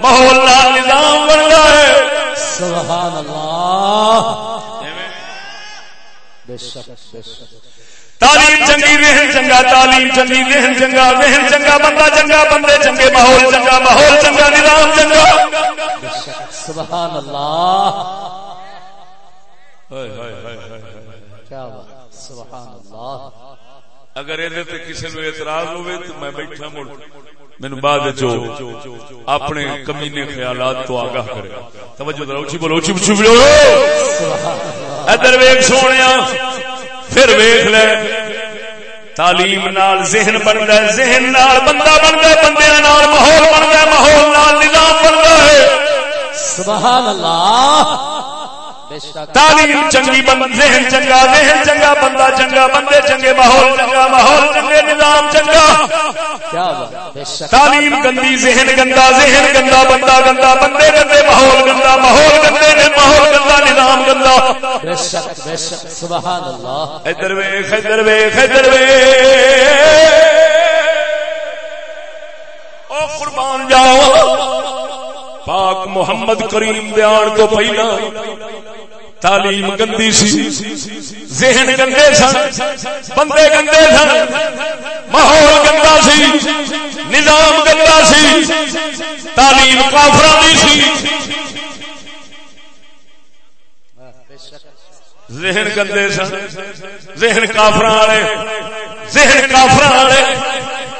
ماحول نال نظام بنتا ہے۔ سبحان اللہ۔ بے شک بے شک۔ تعلیم چنگی ذہن چنگا تعلیم چنگی ذہن چنگا ذہن چنگا بندہ چنگا بندے چنگے ماحول چنگا ماحول چنگا نظام چنگا۔ سبحان اللہ کیا بات سبحان اللہ اگر یہ کسی نو اعتراض ہوئے تو میں بیٹھا مڑ۔ مینو بعد اپنے کمینے خیالات تو آگاہ کرے۔ توجہ ذرا بولو اچھی بولو سبحان اللہ ادھر ویگ سونے پھر ویخ لے۔ تعلیم نال ذہن بنتا ہے، ذہن نال بندہ بنتا ہے، بندے نال ماحول بنتا ہے، ماحول نال نظام بنتا ہے۔ سبحان اللہ۔ تعلیم چنگی ذہن چنگا ذہن چنگا بندہ چنگا، بندے چنگے ماحول چنگا، ماحول چنگے، نظام چنگا۔ تعلیم گندی، ذہن گندا ذہن گندا، بندہ گندا، بندے گندے، ماحول گندا، ماحول گندے ماحول گندا، نظام گندا۔ سبحان اللہ ادھر ویخ ادھر ویخ ادھر او قربان جاؤ۔ پاک محمد کریم دیان تو پہلا۔ تعلیم گندی سی، ذہن گندے سن، بندے گندے سن، ماحول گندا سی، نظام گندا سی، تعلیم کافر سی۔ ذہن گندے سن، ذہن کافر والے، ذہن کافر والے،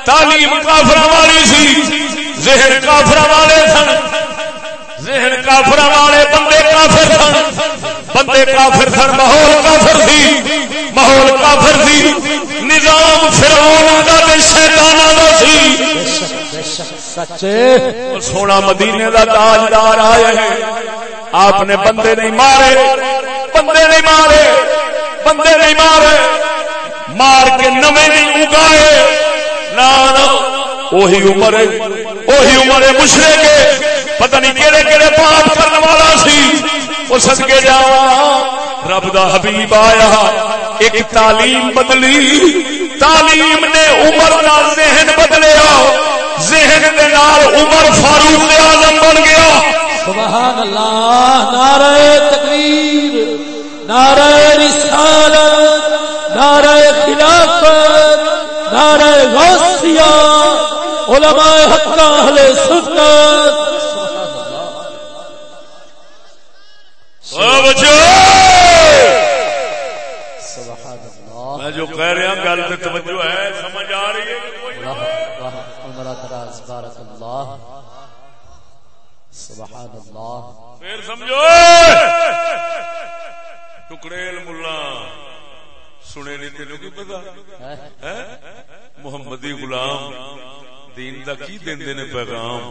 تعلیم کافر والی سی، ذہن کافر والے سن۔ ذہن کافر والے بندے کافر سن۔ بندے کافر سن، ماحول کافر سی۔ ماحول کافر سی۔ نظام فرعون دا تے شیطاناں دا سی۔ سچے سونا مدینے دا تاجدار آیا ہے۔ آپ نے بندے نہیں مارے۔ بندے نہیں مارے۔ بندے نہیں مارے۔ مار کے نویں نہیں اگائے۔ نہ وہی عمر ہے۔ وہی عمر ہے مشرے کے پتہ نہیں کہڑے کہڑے پاپ کرنے والا سی۔ وہ سدکے جا رب دا حبیب آیا۔ ایک تعلیم بدلی۔ تعلیم نے عمر کا ذہن بدلیا۔ ذہن دے نال عمر فاروق اعظم بن گیا۔ سبحان اللہ۔ نعرہ تکبیر۔ نعرہ رسالت۔ نعرہ خلافت۔ نعرہ غوثیہ علماء حق اہل سنت۔ میں جو کہہ رہا گل میں توجہ ہے سمجھ آ رہی ہے پھر سمجھو! ٹکڑیل ملا۔ سنے نہیں تین کی پتا؟ محمدی غلام دین دا کی دے پیغام؟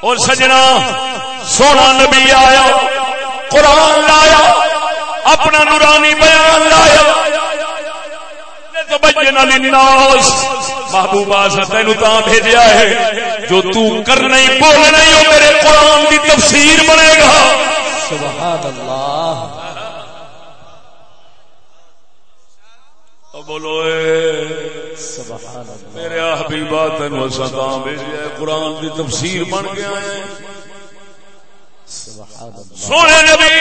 اور سجنا، سونا نبی آیا، قرآن لایا، اپنا نورانی بیان لایا۔ محبوبہ تین بھیجا ہے، جو تو کر نہیں، بول نہیں ہو میرے قرآن کی تفسیر بنے گا۔ سبحان اللہ۔ بولو میرے حبیبا تین ستا اچھا بھیجا قرآن کی تفسیر بن گیا ہے۔ سونے نبی،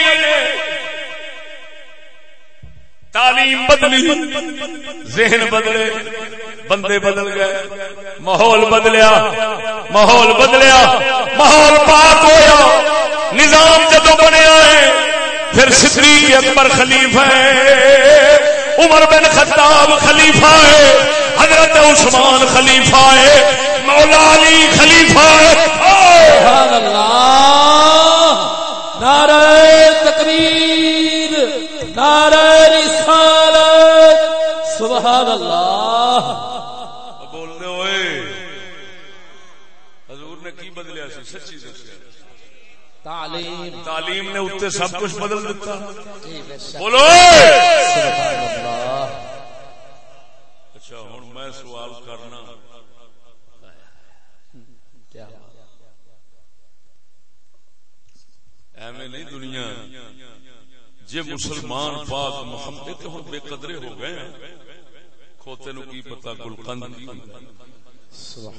تعلیم بدلی، ذہن بدلے، بندے بدل گئے، ماحول بدلیا ماحول بدلیا، ماحول پاک ہوا نظام جدو بنیا ہے، پھر سدری اکبر خلیفہ ہے۔ عمر بن خطاب خلیفہ ہے حضرت عثمان خلیفہ ہے مولا علی خلیفہ ہے۔ نعرہ تکبیر نعرہ رسالت۔ سبحان اللہ۔ بولتے ہوئے حضور نے کی بدلیا سی؟ سچی دسیا تعلیم. تعلیم نے اتنے سب کچھ بدل دیتا۔ بولو! اچھا ہوں میں سوال کرنا۔ ایویں نہیں دنیا۔ جی مسلمان پاک محمد تو ہوں بے قدرے ہو گئے ہیں۔ کھوتے نو کی پتا گلقند کی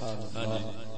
ہاں جی۔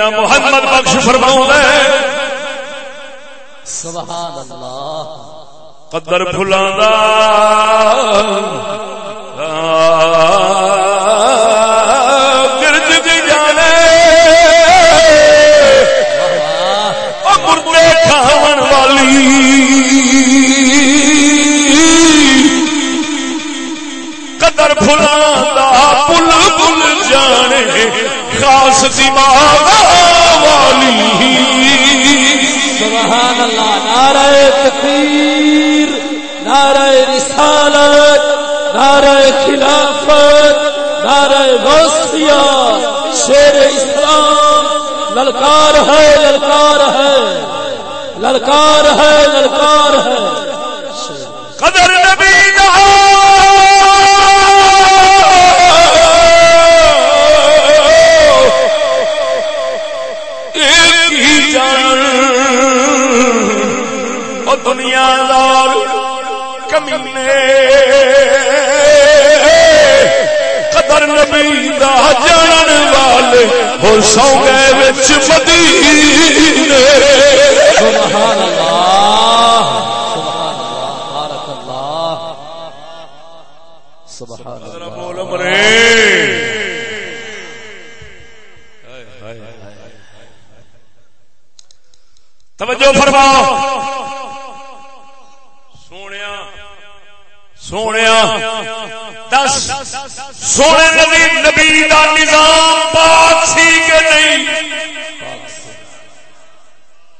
میاں محمد بخش فرماؤں سبحان اللہ۔ قدر فلانا گرج کی جانے۔ مردے کھاون والی۔ قدر فلانا پل پل جانے۔ خاص دماغ والی۔ سبحان اللہ نعرہ تکبیر نعرہ رسالت نعرہ خلافت نعرہ غوثیہ شیر اسلام۔ للکار ہے للکار ہے۔ للکار ہے للکار ہے۔ قدر نبی ایک دار کمینے قدر نبی دا جان والے ہو سو گئے وچ مدینے۔ سبحان اللہ سبحان اللہ۔ بارک اللہ۔ سبحان اللہ۔ بول مرے توجہ فرما سونے سونے دس، سونے نبی نبی کا نظام پاک سی کہ نہیں؟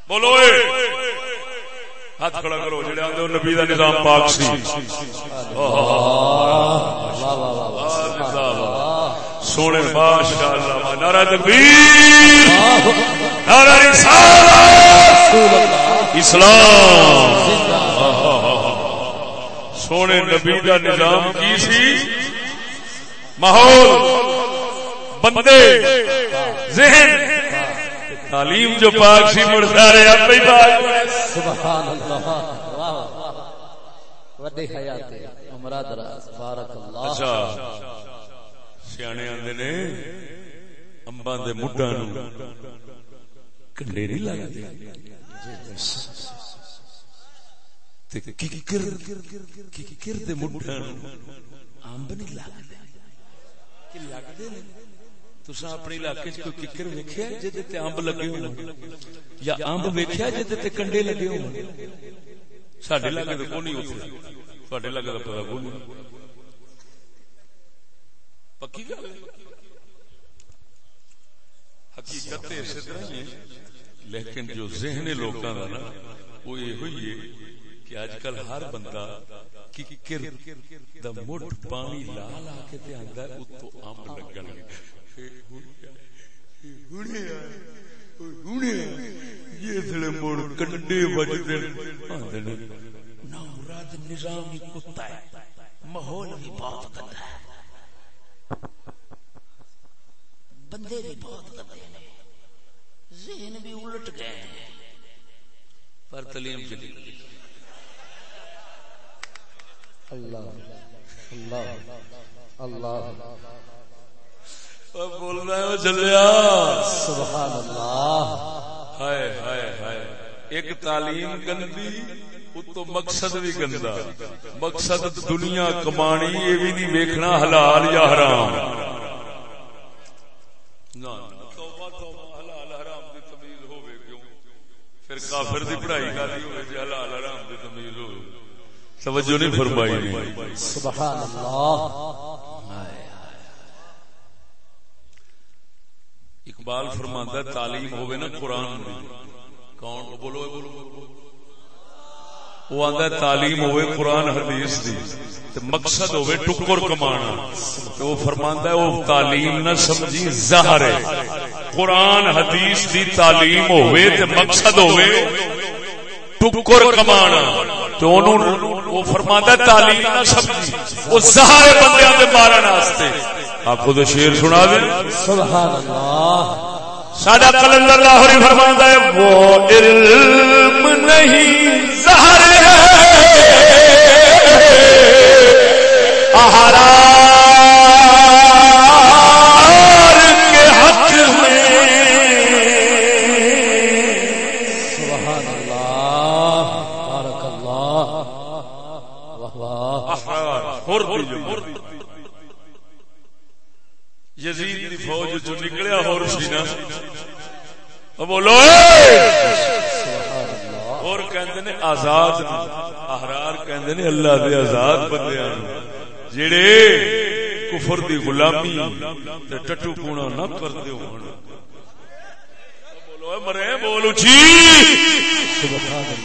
بولو ہاتھ کھڑا کرو، جڑے آدھے نبی کا نظام پاک سی۔ سونے ماشاء اللہ نارا تکبیر نارا رسالت، اسلام۔ سونے نبی کا نظام کی سی؟ ماحول بندے ذہن۔ تعلیم جو پاک سی مڑ سارے آپ ہی پاک سبحان اللہ واہ واہ وڈی حیات عمرہ دراز بارک اللہ اچھا سیانے آندے نے امباں دے مڈاں نو کنڈے نہیں لگدے تے ککر ککر دے نے تساں اپنے علاقے کوئی ککر ویکھیا جے تے لگے ہون یا ویکھیا جے تے کنڈے لگے ہون ساڈے لگے تے کوئی نہیں ساڈے لگے تے پتہ کوئی نہیں؟ پکی گل حقیقت طرح ہے۔ لیکن جو ذہن لوکاں دا نا، وہ یہ ہوئی ہے کہ اج کل ہر بندہ ککر دا پانی لا لا کے تے آندا ہے، اتو لگن۔ یہ مڑ کنڈے آندے نے نا مراد نظام کتا ہے، ماحول بھی بہت گندا ہے۔ بندے بھی بہت گندے ذہن بھی الٹ گئے ہیں۔ پر تعلیم چلی گئی اللہ اللہ اللہ بولنا ہے چلیا سبحان اللہ ہائے ہائے ہائے۔ ایک تعلیم گندی اتو مقصد بھی گندا۔ مقصد دنیا کمانی یہ بھی نہیں ویکھنا حلال یا حرام۔ نہ توبہ توبہ حلال حرام دی تمیز ہوے کیوں؟ پھر کافر دی پڑھائی کردی ہوے جے حلال حرام دی توجہ نہیں فرمائی سبحان اللہ اقبال فرماتا ہے تعلیم ہوئے نا قرآن کون؟ بولو بولو، وہ آندا تعلیم ہوئے قرآن حدیث دی۔ تے مقصد ہوئے ٹکر کمانا۔ تو وہ فرماندا ہے، وہ تعلیم نہ سمجھی، زہر ہے۔ قرآن حدیث دی تعلیم ہوئے تے مقصد ہوئے۔ ٹکر کمانا۔ تو انہوں وہ فرماندا ہے تعلیم نہ سمجھی۔ وہ ہے بندیاں دے مارن واسطے۔ آپ خود شیر سنا دیں۔ سبحان اللہ سادہ کلندر لاہوری فرماندا ہے وہ علم نہیں زہر احرار واہ یزید دی فوج جو نکلیا ہور سی نا بولو اور کہندے نے آزاد احرار کہندے نے اللہ دے آزاد بندیاں نو۔ جڑے کفر دی غلامی تے ٹٹو پونا نہ کردے ہون۔ بولو، اے مرے، بولو جی۔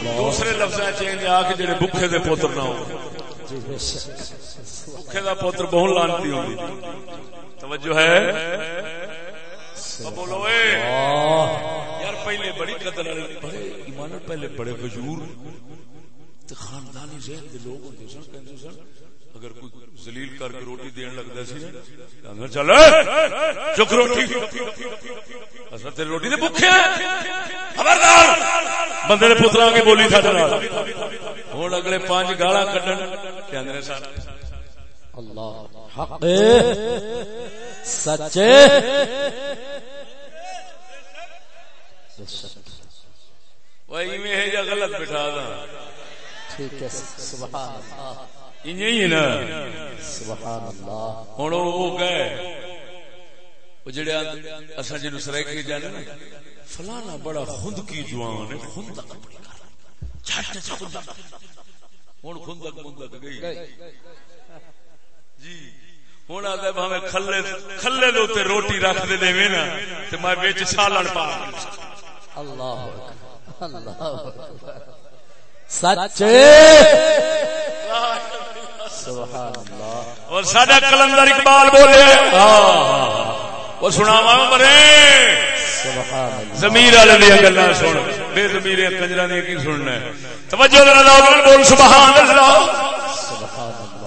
دوسرے لفظاں چ آ کے جڑے بکھے دے پوتر نہ ہون جی بے دا پوتر بہت لانتی ہوندی توجہ ہے۔ بولو اے یار پہلے بڑی قدر بڑے ایمان پہلے بڑے غجور تے خاندانی ذہن دے لوگ ہوندے سن۔ کہندے سن، اگر کوئی ذلیل کر کے روٹی دین لگدا سی نا کہنا چل چک روٹی۔ اساں تے روٹی دے بھوکے ہیں۔ خبردار! بندے دے پتراں کے بولی ساڈے ہن اگلے پانچ گالاں کڈن اللہ حق سچے بے شک وہی میں ہے یا غلط بٹھا دا ٹھیک ہے سبحان اللہ انج ہی ہے نا سبحان اللہ ہن وہ گئے وہ جڑے اساں جنوں سرائکی جانے نا فلانا بڑا خندقی جوان ہے اپنی کر چھٹ چھٹ خندق۔ ہن خندق مندق گئی۔ جی کھلے کھلے دے اوتے روٹی رکھ دے نا تے میں وچ سالن پا۔ اللہ اکبر اللہ اکبر۔ سچے؟ سبحان اللہ۔ اور ساڈا کلندر اقبال بولے وہ سناوا مرے۔ سبحان اللہ۔ زمیر والے دیا گلا سن۔ بے زمیر کنجرا دیا کی سننا ہے؟ توجہ بول، سبحان اللہ۔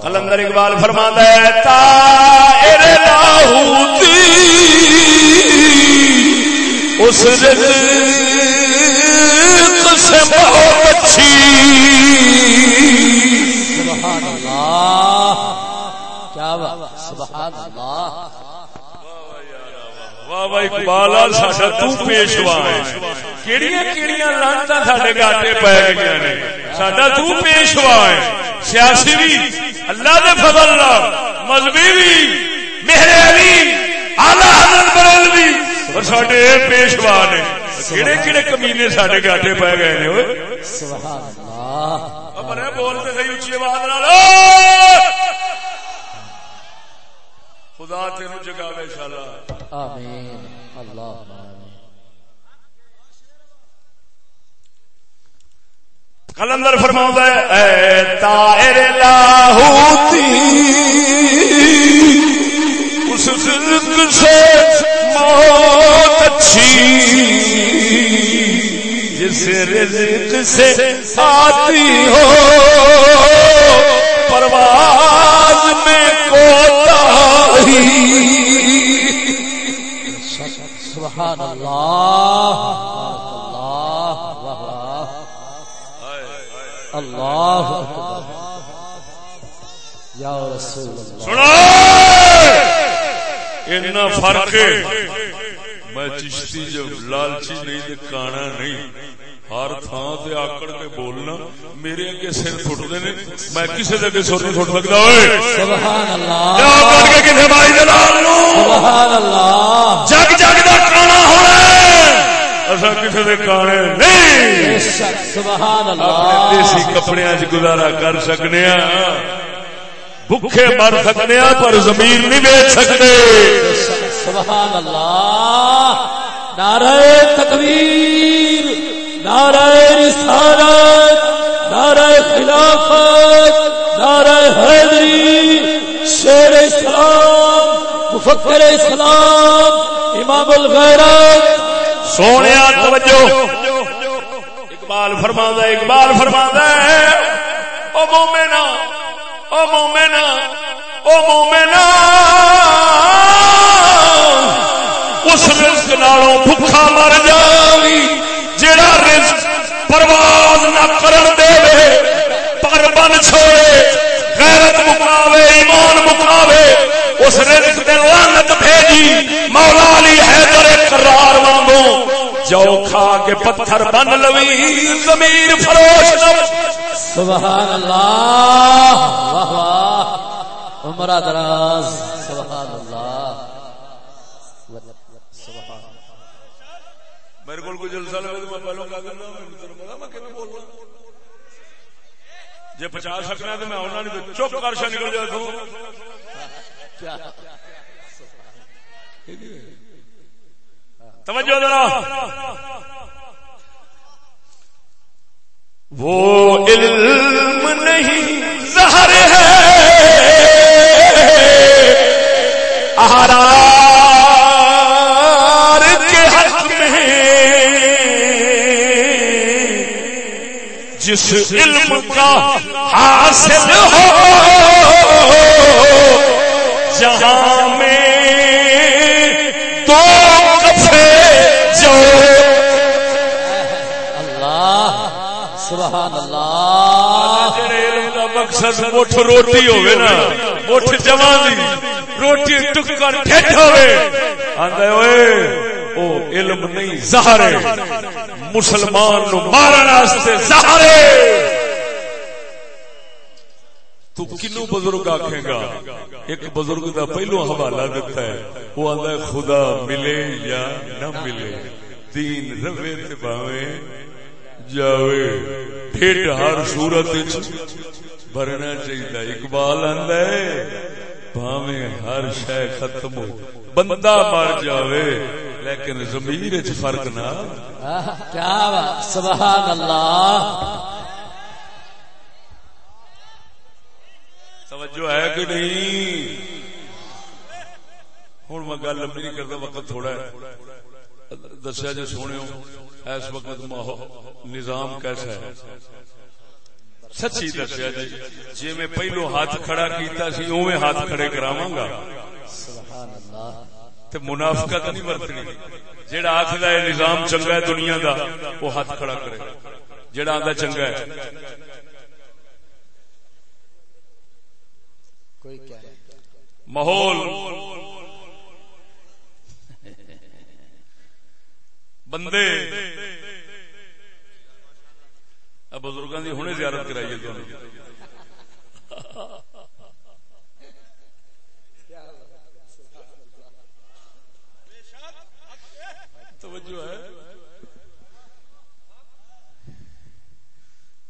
کلندر اقبال فرماندا ہے، طائر لاہوتی اس رزق سے بہت اچھی سبحان اللہ، کیا سبحان اللہ۔ واہ واہ اقبال ساڈا تو پیشوا ہے۔ کیڑیاں کیڑیاں لانتا ساڈے گاٹے پے گئے نے۔ ساڈا تو پیشوا ہے۔ سیاسی بھی اللہ دے فضل نال مذہبی بھی میرے علی اعلی حضرت بریلوی۔ اور ساڈے پیشوا نے۔ کیڑے کیڑے کمینے ساڈے گاٹے پے گئے نے اوئے۔ سبحان اللہ۔ امرے بولتے صحیح اچھی آواز نال! خدا تینو جگاوے انشاءاللہ۔ آمین۔ اللہ کلندر فرماؤں ہے، اے طائر لاہوتی، اس رزق سے موت اچھی، جس رزق سے آتی ہو، پرواز میں کوتاہی سبحان اللہ. اللہ واہ اللہ یا رسول اللہ. سنو! اتنا فرق ہے۔ میں چشتی جب لالچی نہیں کانا نہیں۔ ہر تھان تے آکڑ کے بولنا میرے اگے سر ٹوٹتے نے میں کسی دے اگے سر نہیں ٹوٹ سکتا کے جگ جگ دا کانا ہونا کسی نہیں۔ بے شک سبحان اپنے اللہ دیسی کپڑے چ گزارا کر سکنے ہاں۔ بھوکے مر سکنے ہاں پر زمین نہیں بیچ سکتے۔ سبحان اللہ نعرہ تکبیر۔ نعرہ رسالت، نعرہ خلافت، نعرہ حیدری شیر اسلام، مفکر اسلام، امام الغیرت سونے توجہ۔ اقبال فرما اقبال فرما او مومنا او مومنا او مومنا اس رزق نالوں بھوکا مر جاوی جڑا رزق پرواز نہ کرن دے پر بن چھوڑے، غیرت مکاوے، ایمان مکاوے، اس رزق دے لعنت بھیجی۔ مولا علی حیدر قرار وانگو۔ جو کھا کے پتھر بن لوی، ضمیر فروش۔ نہ سبحان اللہ، واہ واہ، عمرہ دراز سبحان اللہ میرے کو کوئی جلسہ لگے تو میں پہلو کیا کرنا میں کیوں بول رہا جی پچا سکنا تو میں ہونا نہیں چپ کر شا نکل جائے تو۔ توجہ ذرا۔ وہ علم نہیں، زہر ہے۔ جس علم کا حاصل ہو جہاں میں تو جو اللہ سبحان اللہ۔ مقصد مٹھ روٹی ہوئے نا مٹھ جمع روٹی ٹک کر ٹھٹ ہوئے۔ آدھے ہوئے۔ او علم نہیں زہر مسلمان نو مارن واسطے زہر تو کنو بزرگ آکھے گا؟ ایک بزرگ دا پہلو حوالہ دیتا ہے۔ وہ آدھا خدا ملے یا نہ ملے، دین روے تے باویں جاوے۔ پھٹ ہر صورت وچ بھرنا چاہیے اقبال آندا ہے باویں ہر شے ختم ہو۔ بندہ مر جاوے لیکن زمیر چ فرق نہ کیا سبحان اللہ۔ توجہ ہے کہ نہیں؟ ہوں میں گل لمبی نہیں کرتا وقت تھوڑا ہے۔ دسیا جی سونے اس وقت نظام کیسا ہے؟ سچی دسیا جی جی میں پہلو ہاتھ کھڑا کیتا سی اوے ہاتھ کھڑے کراواں گا۔ سبحان اللہ۔ تے منافقت نہیں ورتنی جیڑا آخر ہے نظام چنگا ہے دنیا دا وہ ہاتھ کھڑا کرے۔ جیڑا آدھا چنگا ہے۔ ماحول۔ بندے۔ بزرگوں کی ہوں زیارت کرائیے توجہ ہے؟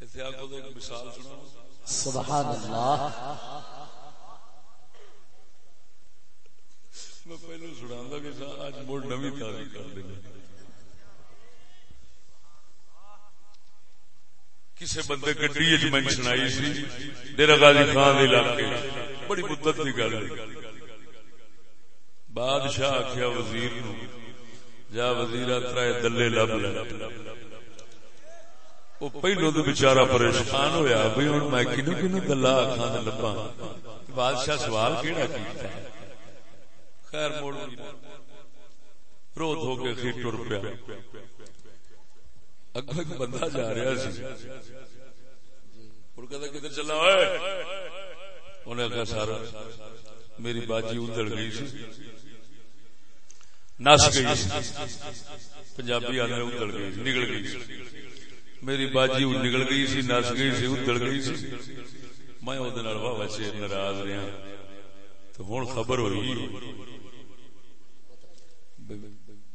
ایک مثال سبحان اللہ میں پہلو اج نوی تاریخ کر دیں کسی بندے گڈی میں سنائی سی غازی خان علاقے۔ بڑی مدت گل۔ بادشاہ آخیا وزیر نو جا وزیر ترائے دلے لب لے۔ وہ پہلو تو بچارا پریشان ہویا بھائی ہوں میں کنو کنو دلہ آخان لبا بادشاہ سوال کیڑا کیتا ہے؟ خیر موڑ رو دھو کے خیر ٹر پیا۔ اگو ایک بندہ جا رہا سی۔ اور کہتا کدھر چلا ہوئے انہیں کہا سارا، میری باجی ادھر گئی سی۔ نس گئی. پنجابی آدھے ادڑ گئی نکل گئی میری باجی نکل گئی سی، نس گئی سی ادڑ گئی سی۔ میں وہ واہ شیر ناراض رہا تو ہوں خبر ہوئی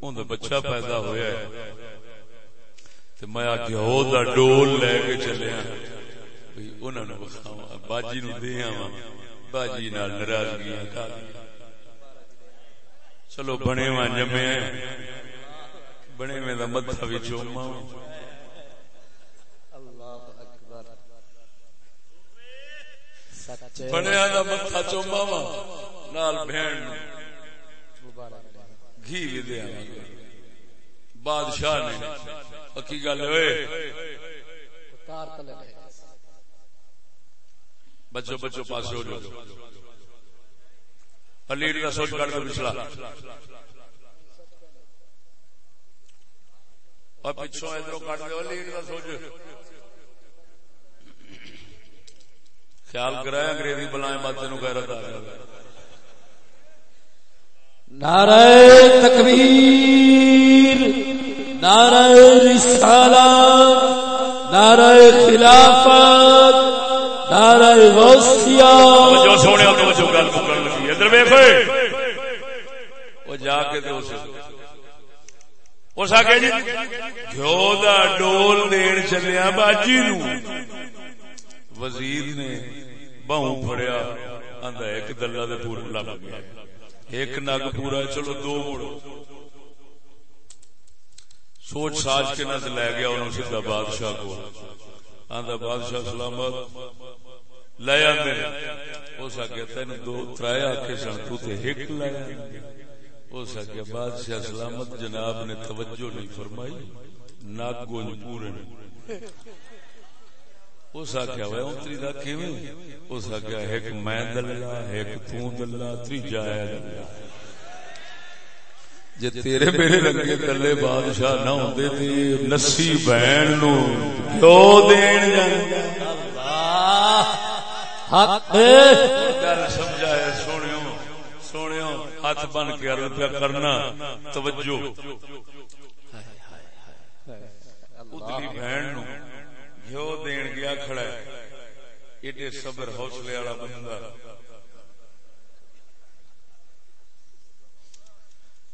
ہوں بچہ پیدا ہوا میں آ کے ہو ڈول لے کے چلیا۔ انہوں نے باجی نو دیا باجی ناراضگیاں چلو بنے وا جمے بنے میں مت بھی چوما بنے دا چوما وا نال بہن۔ گھی بھی دیا بادشاہ نے۔ پکی گل ہوئے بچوں بچوں پاس ہو جاؤ۔ لیڈ کا سوچ کر پچھلا۔ اور ادھر کٹ دو لیڈ کا سوچ۔ خیال کرایا انگریزی بلائیں بات تین غیرت آ نعرہ تکبیر نعرہ رسالت نعرہ خلافت نعرہ غوثیہ جو سونے تو جو گل لگی ادھر ویکھو وہ جا کے تے اس اس آگے جی گھیو دا ڈول دین چلیا باجی نو۔ وزیر نے بہوں پھڑیا، آندا ایک دلہ دے پورا لگ گیا۔ ایک نگ پورا، چلو دو مڑو سوچ ساج کے نہ لے گیا، انہوں سیدھا بادشاہ کو۔ آندا بادشاہ سلامت۔ لے آندے ہو سکیا تین دو تر آکے سن تک تے ایک لے ہو سکیا بادشاہ سلامت جناب نے توجہ نہیں فرمائی ناگ گونج پورے اس آخیا سکیا اتری انتری دا کیویں؟ ہو ایک میں دلہ ایک تو دلہ تیجا ہے دلہ۔ جے تیرے میرے رنگے تلے بادشاہ نہ ہوندے تے نسی بہن نو کیوں دین حق گل سمجھایا سونیو سونیو ہاتھ بن کے عرض پہ کرنا توجہ ادلی بہن نو گھیو دین گیا کھڑا ہے ایڈے صبر حوصلے والا بندہ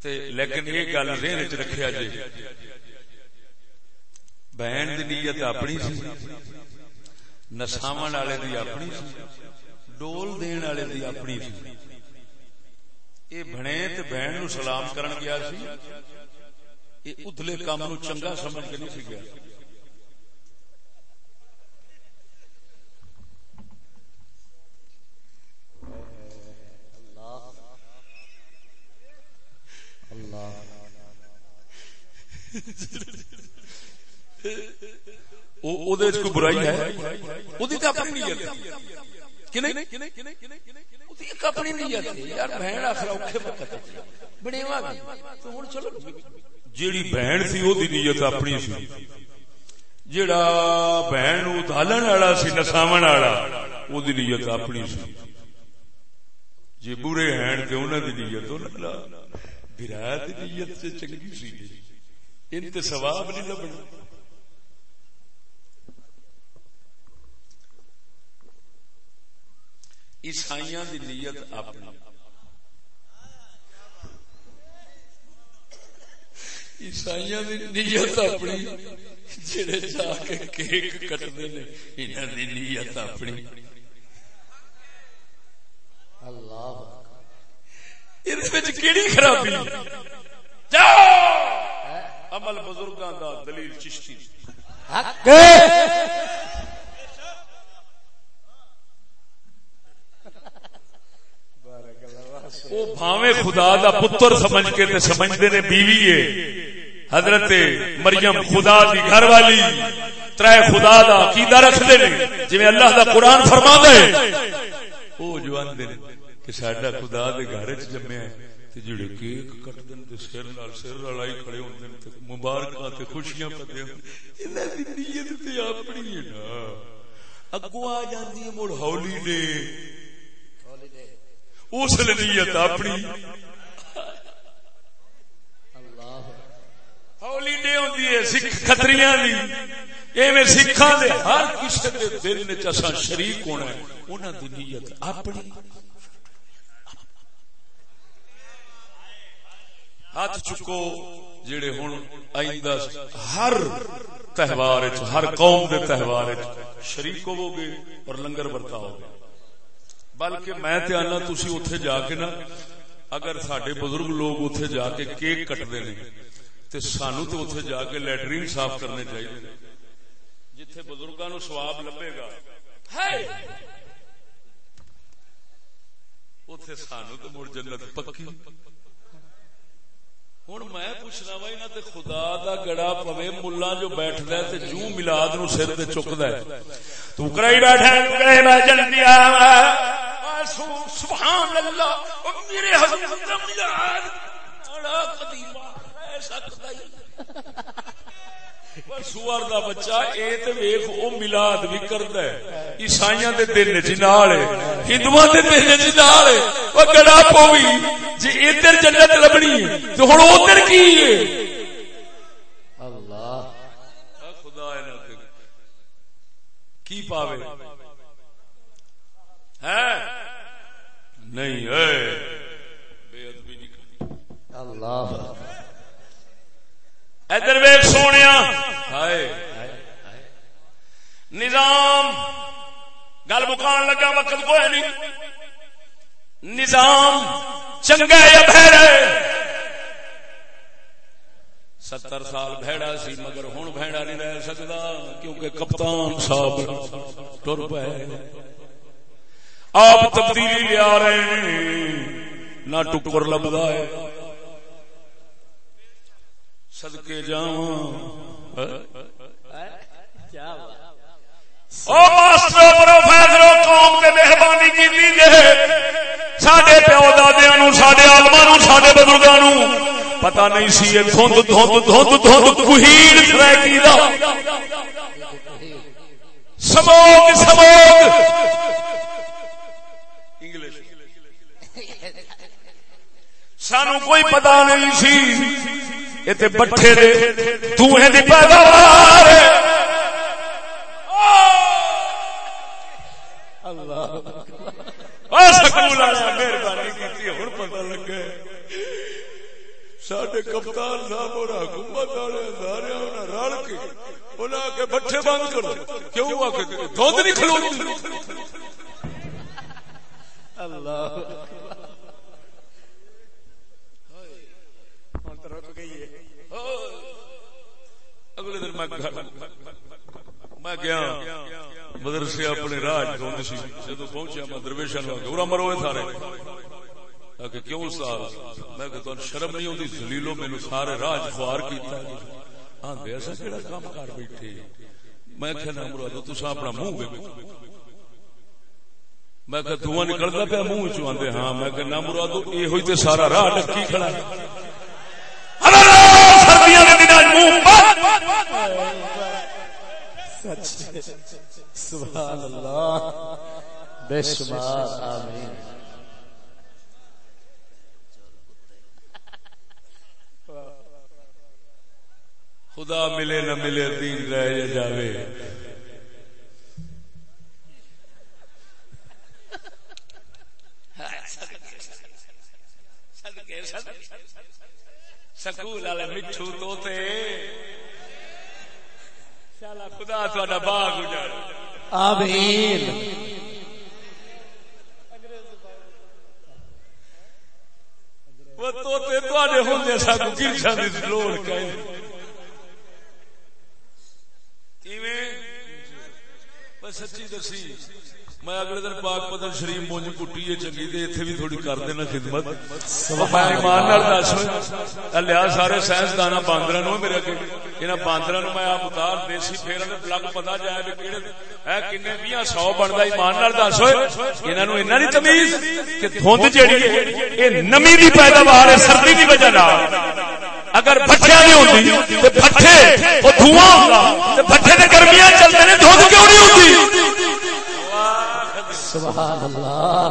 تے لیکن یہ گل ذہن چ رکھیا جی بہن دی نیت اپنی سی، نساون والے دی اپنی سی، ڈول دین والے دی اپنی سی۔ یہ بنے تے بہن نو سلام کرن گیا سی، یہ ادلے کام نو چنگا سمجھ کے نہیں سی گیا۔ کوئی برائی ہے؟ اپنی نیت۔ اپنی نیت۔ یار بہن آخر اوکھے وقت تو ہن چلو۔ جیڑی بہن سی او دی نیت اپنی سی۔ جیڑا بہن نو دالن والا سی، نساون والا او دی نیت اپنی سی۔ جی برے ہیں تے انہاں دی نیت برا نیت سے چنگی سی ان تے ثواب نہیں لبنا۔ عیسائیاں دی نیت اپنی۔ عیسائیاں دی نیت اپنی۔ جڑے جا کے کیک کٹدے نے، انہاں دی نیت اپنی۔ اللہ کیڑی خرابی عمل بزرگاں دا دلیل چشتی وہ بھاوے خدا دا پتر سمجھ کے تے سمجھدے نے بیوی ہے حضرت مریم خدا دی گھر والی ترے خدا دا عقیدہ رکھدے نے جویں اللہ دا قرآن فرماندا ہے او جو آندے نے کہ ساڈا خدا دے گھر وچ جمیا تے جڑے کیک کٹ دین تے سر نال سر لڑائی کھڑے ہوندے تے مبارکاں تے خوشیاں پتے انہاں دی نیت تے اپنی ہے نا اگوں آ جاندی ہے مڑ ہولی ڈے اس نیت اپنی ہولی ڈے ہوندی ہے سکھ کھتریاں دی ایویں سکھاں دے ہر کسے دے دل وچ اساں شریک ہونا ہے انہاں دی نیت اپنی ہاتھ چکو، جڑے ہن آئندہ ہر تہوار ہر قوم دے تہوار شریک ہوو گے اور لنگر برتاؤ گے بلکہ میں تے آنا، تسی اوتھے جا کے نا، اگر ساڈے بزرگ لوگ اوتھے جا کے کیک کٹدے نے، تے سانو تے اوتھے جا کے لیٹرین صاف کرنے چاہیے جتھے بزرگاں نو ثواب لبے گا۔ تے سانو تو مڑ جنت پکی۔ ہوں میں پوچھنا وا یہاں تے خدا دا گڑا پوے ملا جو بیٹھدا ہے تے جو ملاد نو سر تے چکدا ہے تو کرائی بیٹھا ہے کہے میں جلدی سبحان اللہ میرے حضرت دا ملاد بڑا قدیمہ ہے سکتا ہی سور دا بچہ اے تے ویکھ او میلاد بھی کردا ہے عیسائیاں دے دل وچ نال ہے ہندوؤں دے دل وچ نال ہے او گڑا پوی جے ادھر جنت لبنی ہے تے ہن ادھر کی ہے اللہ خدا ہے نا کی پاوے ہے نہیں ہے بے ادبی نہیں کرنی اللہ ادھر ویک سونے نظام۔ گل مکان لگا، وقت کوئی نہیں۔ نظام چنگا یا بہرا ستر سال بھڑا سی، مگر ہوں بھڑا نہیں رہ سکتا، کیونکہ کپتان صاحب ٹر پے۔ آپ تبدیلی لیا رہے ہیں، نہ ٹکر لبدا ہے۔ صدقے جاواں۔ کیا بات؟ او ماسٹر پروفیسر قوم نے مہربانی کی سڈے پیو نو نو نو نہیں سی یہ دھند دھند دھند دھند کہیڑ سرائکی دا سموگ سموگ انگلش۔ سانو کوئی پتا نہیں سی۔ یہ تے بٹھے دے دوہے دی پیداوار اللہ ہے سکول مہربانی کی ہوں پتا لگا سڈے کپتان صاحب اور حکومت والے سارے رل کے انہیں آ کے بٹھے بند کرو کیوں آ کے دھند نہیں کھلو اللہ اگلے دن میں میں گیا مدرسے اپنے راج دھوند سی۔ جدو پہنچیا میں درویشا نو گورا مرو سارے کہ کیوں استاد؟ میں کہ تن شرم نہیں ہوتی دلیلو مینو سارے راج خوار کیتا ہاں ایسا کہڑا کام کر بیٹھے؟ میں کہنا مرادو تسا اپنا منہ ویکھو۔ میں کہ دھواں نکلدا پیا منہ چوں آندے ہاں۔ میں کہ نہ مرادو اے ہوئی تے سارا راہ ڈکی کھڑا ہے۔ سردیاں دے دناں منہ سبحان اللہ۔ بے شمار، آمین۔ خدا ملے نہ ملے، دین رہ جاوے۔ سکول والے مٹھو توتے۔ خدا تھوڑا باغ اجاڑ آمین۔ وہ توتے تواڈے ہوندے سانو گرشا دی لوڑ کہیں۔ کیویں؟ بس سچی دسی۔ میں اگلے دن پاک پتن شریف مونج کٹی ہے چنگی دے ایتھے بھی تھوڑی کر دینا خدمت۔ میں ایمان نال دس لیا سارے سائنس دانا نو میرے اگے۔ انہاں نو میں آپ اتار دیسی پھیرا تے پلگ پتا جائے بھی کیڑے اے کنے 20 100 بندا ایمان نال دس ہوئے۔ انہاں نو تمیز کہ دھند جیڑی ہے اے نمی دی پیداوار ہے سردی دی وجہ نال۔ اگر نہیں ہوتی تو بھٹے وہ دھواں ہوگا تو بھٹے نے گرمیاں چلتے ہیں دھند کیوں نہیں ہوتی سبحان اللہ۔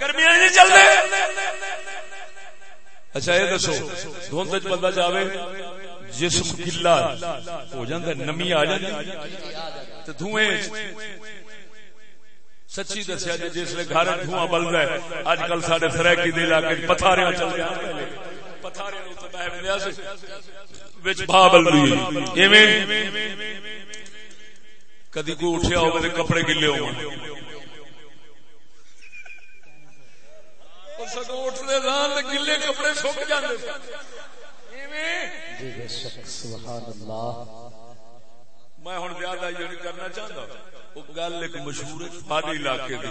گرمیاں نہیں چلتے اچھا یہ دسو، دھند چ بندہ جاوے، جسم گلا ہو جاتا نمی آ جاتی دھوئیں سچی دسیا جی جس گھر دھواں بلدا ہے اج کل سارے سرائکی دے علاقے پتھارے چل رہے کدی کوئی اٹھیا ہو کپڑے گلے ہو گلے کپڑے سک جاتے جی سبحان اللہ میں ہوں زیادہ یہ نہیں کرنا چاہتا وہ گل ایک مشہور پہاڑی علاقے کی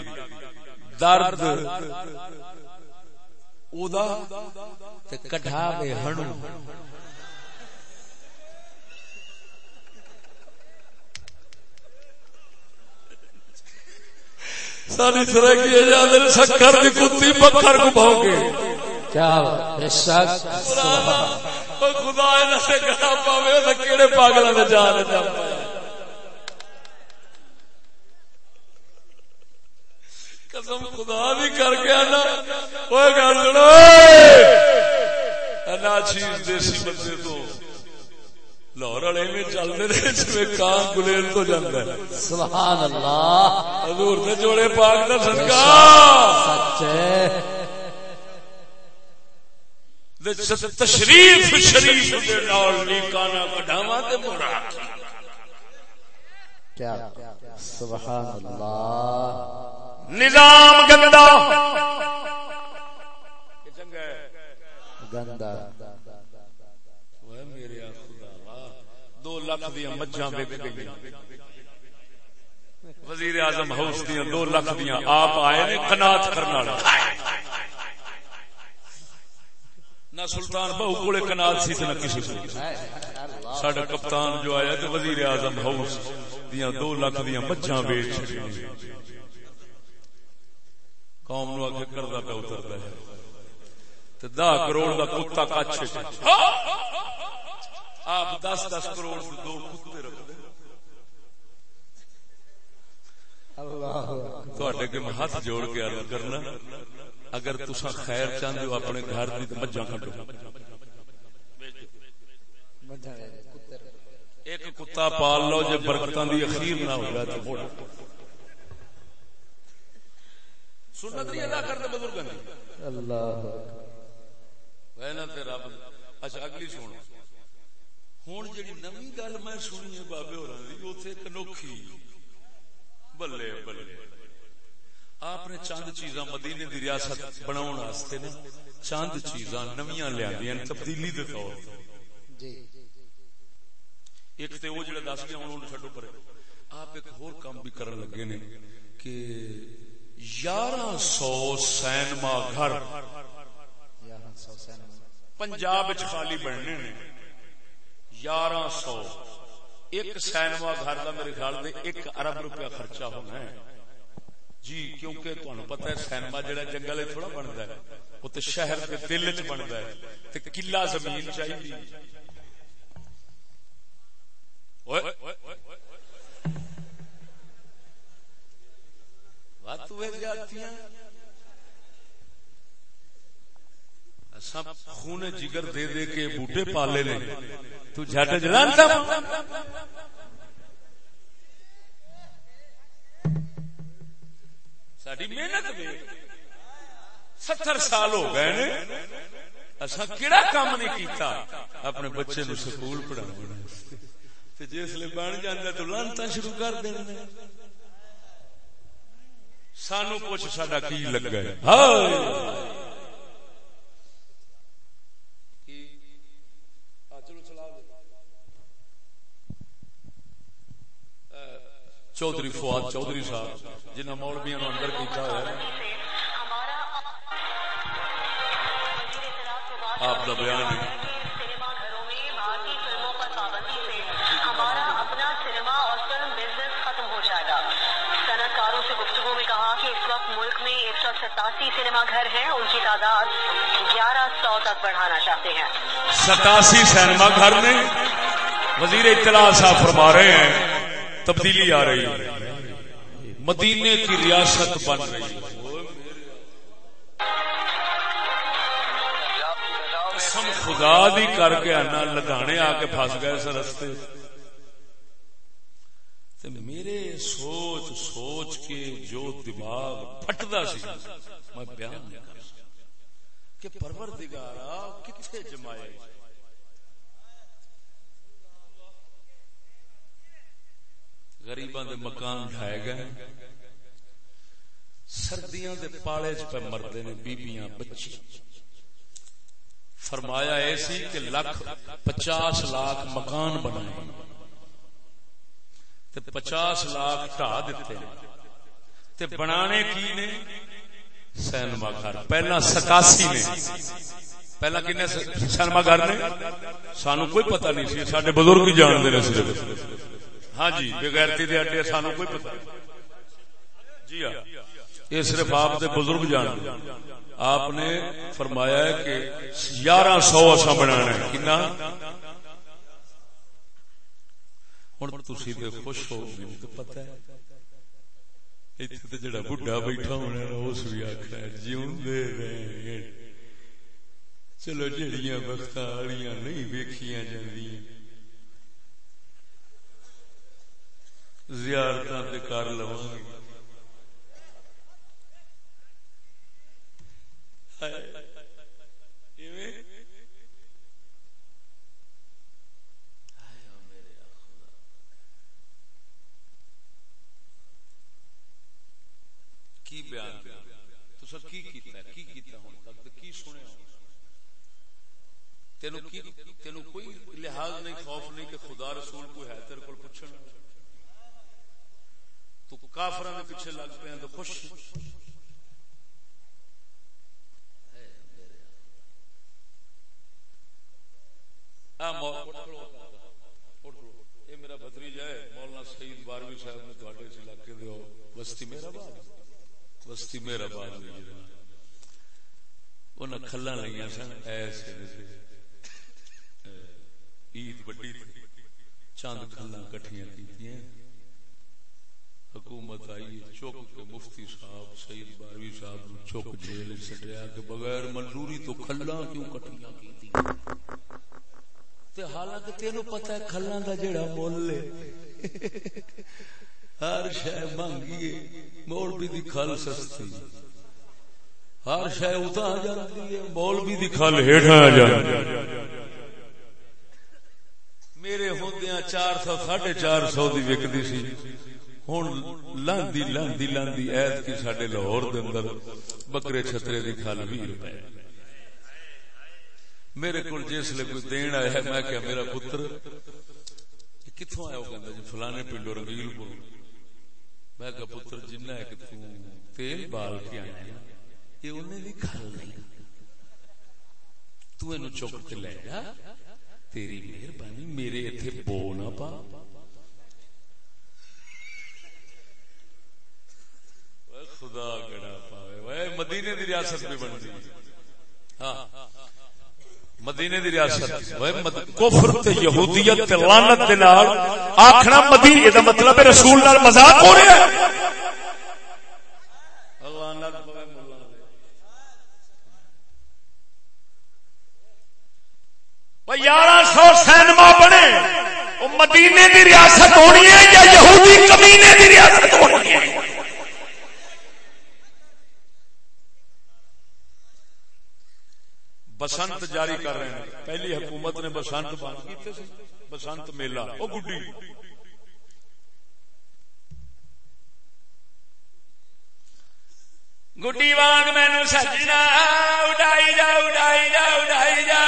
درد او دا تے کٹھا ساری طرح کی اجازت سکر دی کتی پکھر کو بھاؤ گے۔ کیا بے شک۔ خدا پاوے تے کیڑے پاگلاں دے جان جا۔ قسم خدا بھی کر گیا نا اوے گل سنو۔ انا چیز دیسی بندے تو۔ لاہور والے میں چلتے رہے جی کان گلیل تو جانا ہے سبحان اللہ حضور نے جوڑے پاک دا صدقہ دے تشریف شریف دے نال نیکانا کڈھاواں تے مڑا کیا سبحان اللہ نظام گندا گندا اوے میرے خدا دو لاکھ دیا مجھاں وک گئی وزیر اعظم ہاؤس دیا دو لاکھ دیا۔ آپ آئے نے قناعت کرنے والا نہ سلطان بہو کولے کنال سی نہ کسی کو۔ ساڈا کپتان جو آیا تے وزیر اعظم ہاؤس دیا دو لاکھ دیا مجھاں بیچ قوم نو اگے کردا پہ اتردا ہے۔ تے 10 کروڑ دا کتا کچھ آپ دس دس کروڑ دو کتے رکھ کے میں ہاتھ جوڑ کے عرض کرنا اگر تسا خیر چاہندے ہو اپنے گھر دی تے مجھاں کھٹو ایک کتا پال لو جے برکتاں دی اخیر نہ ہو جائے تے موڑ سنت نہیں ادا کرتے بزرگاں دی۔ اللہ تے رب اچھا اگلی سن ہن جڑی نویں گل میں سنی ہے بابے اوتھے ایک انوکھی بلے بلے آپ نے چند چیزاں مدینے دی ریاست بناون واسطے نا چند چیزاں نویاں لیاندیاں تبدیلی دے طور جی ایک تے وہ جڑا دس گیا ہن اونوں چھڈو پرے آپ ایک ہور کام بھی کرن لگے نے کہ 1100 سینما گھر یہاں سو سینما پنجاب وچ خالی بننے نے 1100 ایک سینما گھر دا میرے خیال دے 1 ارب روپیہ خرچہ ہونا ہے۔ جی کیونکہ تانوں پتہ ہے سینما جڑا جنگل تھوڑا بندا ہے۔ وہ تے شہر دے دل وچ بندا ہے۔ تے قلعہ زمین چاہیے۔ اوئے۔ وات ہوئے جاتیاں اساں خون جگر دے دے کے بوٹے پالے نے۔ تو جھٹ جلانتا ساڈی محنت وے۔ ستر سال ہو گئے نے۔ اساں کیڑا کام نہیں کیتا؟ اپنے بچے نو سکول پڑھاਉਣ تے جس لے بن جاندا تو لانتا شروع کر دینا۔ سانو کچھ ساڈا کی لگا ہے۔ ہائے! چودھری فواد چودھری صاحب، جنہ مولویاں نو اندر کیتا ہوا ہے۔ آپ کا بیان ہے۔ سنیما گھروں میں بھارتی فلموں پر پابندی سے اپنا سنیما اور فلم بزنس ختم ہو جائے گا صنعت کاروں سے میں کہا کہ اس وقت ملک میں ایک سو ستاسی سنیما گھر ہیں ان کی تعداد گیارہ سو تک بڑھانا چاہتے ہیں ستاسی سینما گھر نے وزیر اطلاع صاحب فرما رہے ہیں۔ تبدیلی آ رہی ہے۔ مدینے کی ریاست بن رہی ہے۔ قسم خدا دی کر کے آنا لگانے آ کے پھنس گئے اس رستے۔ میرے سوچ سوچ کے جو دماغ پھٹدا سی، میں بیان نہیں کر سکتا۔ کہ پروردگارا کتھے جمائے؟ غریباں دے مکان ڈھائے گئے سردیاں دے پالے چ پہ مردے نے بیبیاں بچی فرمایا ایسی کہ لکھ پچاس لاکھ مکان بنائے تے پچاس لاکھ ٹھا دیتے تے بنانے کی نے سینما گھر پہلا ستاسی نے پہلا کن سینما گھر نے سانو کوئی پتہ نہیں سی سڈے بزرگ ہی جانتے ہیں صرف ہاں جی بغیرتی دے اڈے سانو کوئی پتہ جی ہاں یہ صرف آپ دے بزرگ جان آپ نے فرمایا ہے کہ یارہ سو اصا بنا کنا؟ ہوں تھی خوش ہو تو پتا ہے۔ جڑا بڈا بیٹھا ہونا اس بھی آخر جی چلو جہیا وقت والی نہیں ویکیا زیارت کر لوا کی بیان تو کی کیتا کی کیتا ہوں تک کی ہوں تینو کی تینو کوئی لحاظ نہیں، خوف نہیں کہ خدا رسول کوئی ہے تیرے کول پوچھنا تو کافراں دے پیچھے لگ پے تو خوش۔ میرا بتریجا ہے، مولانا سعید باروی صاحب نے تھوڑے اس علاقے بستی میرا باد بستی میرا باد انہیں کھلا لگیا سن ایسے عید بڑی چند کھلا کٹیاں کی حکومت آئی، چک کے مفتی صاحب، سعید باروی صاحب چک جیل چڈیا کہ بغیر منظوری تو کھلا کیوں کٹیاں کی حالانکہ تین پتا ہے کھلا کا جڑا مل ہر شہ مانگیے، مول بھی دی کھل سستی۔ ہر شہ اتنا آ جاتی ہے، مول بھی دی کھل ہیٹھا آ جاتی میرے ہوندیا چار سو ساڑھے چار سو دی وکتی سی۔ ہوں لاندی لاندی لاندی ایت کی سڈے لاہور دے اندر بکرے چھترے دی کھل بھی روپے میرے کو جس لیے کوئی دین آیا میں کیا میرا پتر کتوں آیا وہ کہتا جی فلانے پنڈو رنگیل پور میں کہا پتر جنہ ہے کہ تو تیل بال کے آیا یہ انہیں بھی کھل نہیں تو انہوں چک کے لے جا تیری مہربانی میرے اتنے بو نہ پا خدا گڑا پاوے۔ مدینے دی ریاست بھی بن دی۔ ہاں۔ مدینے دی ریاست۔ کفر تے یہودیت تے لعنت دے نال آکھنا مدینے دا مطلب ہے رسول نال مذاق ہو رہا ہے۔ یارہ سو سینما بنے۔ مدینے دی ریاست ہونی ہے یا یہودی کمینے دی ریاست ہونی ہے؟ بسنت جاری کر رہے ہیں۔ پہلی حکومت نے بسنت بند کیتے سے۔ بسنت میلہ۔ او گڈی۔ گڈی وانگ مینو سجنا۔ اڈائی جا اڈائی جا اڈائی جا۔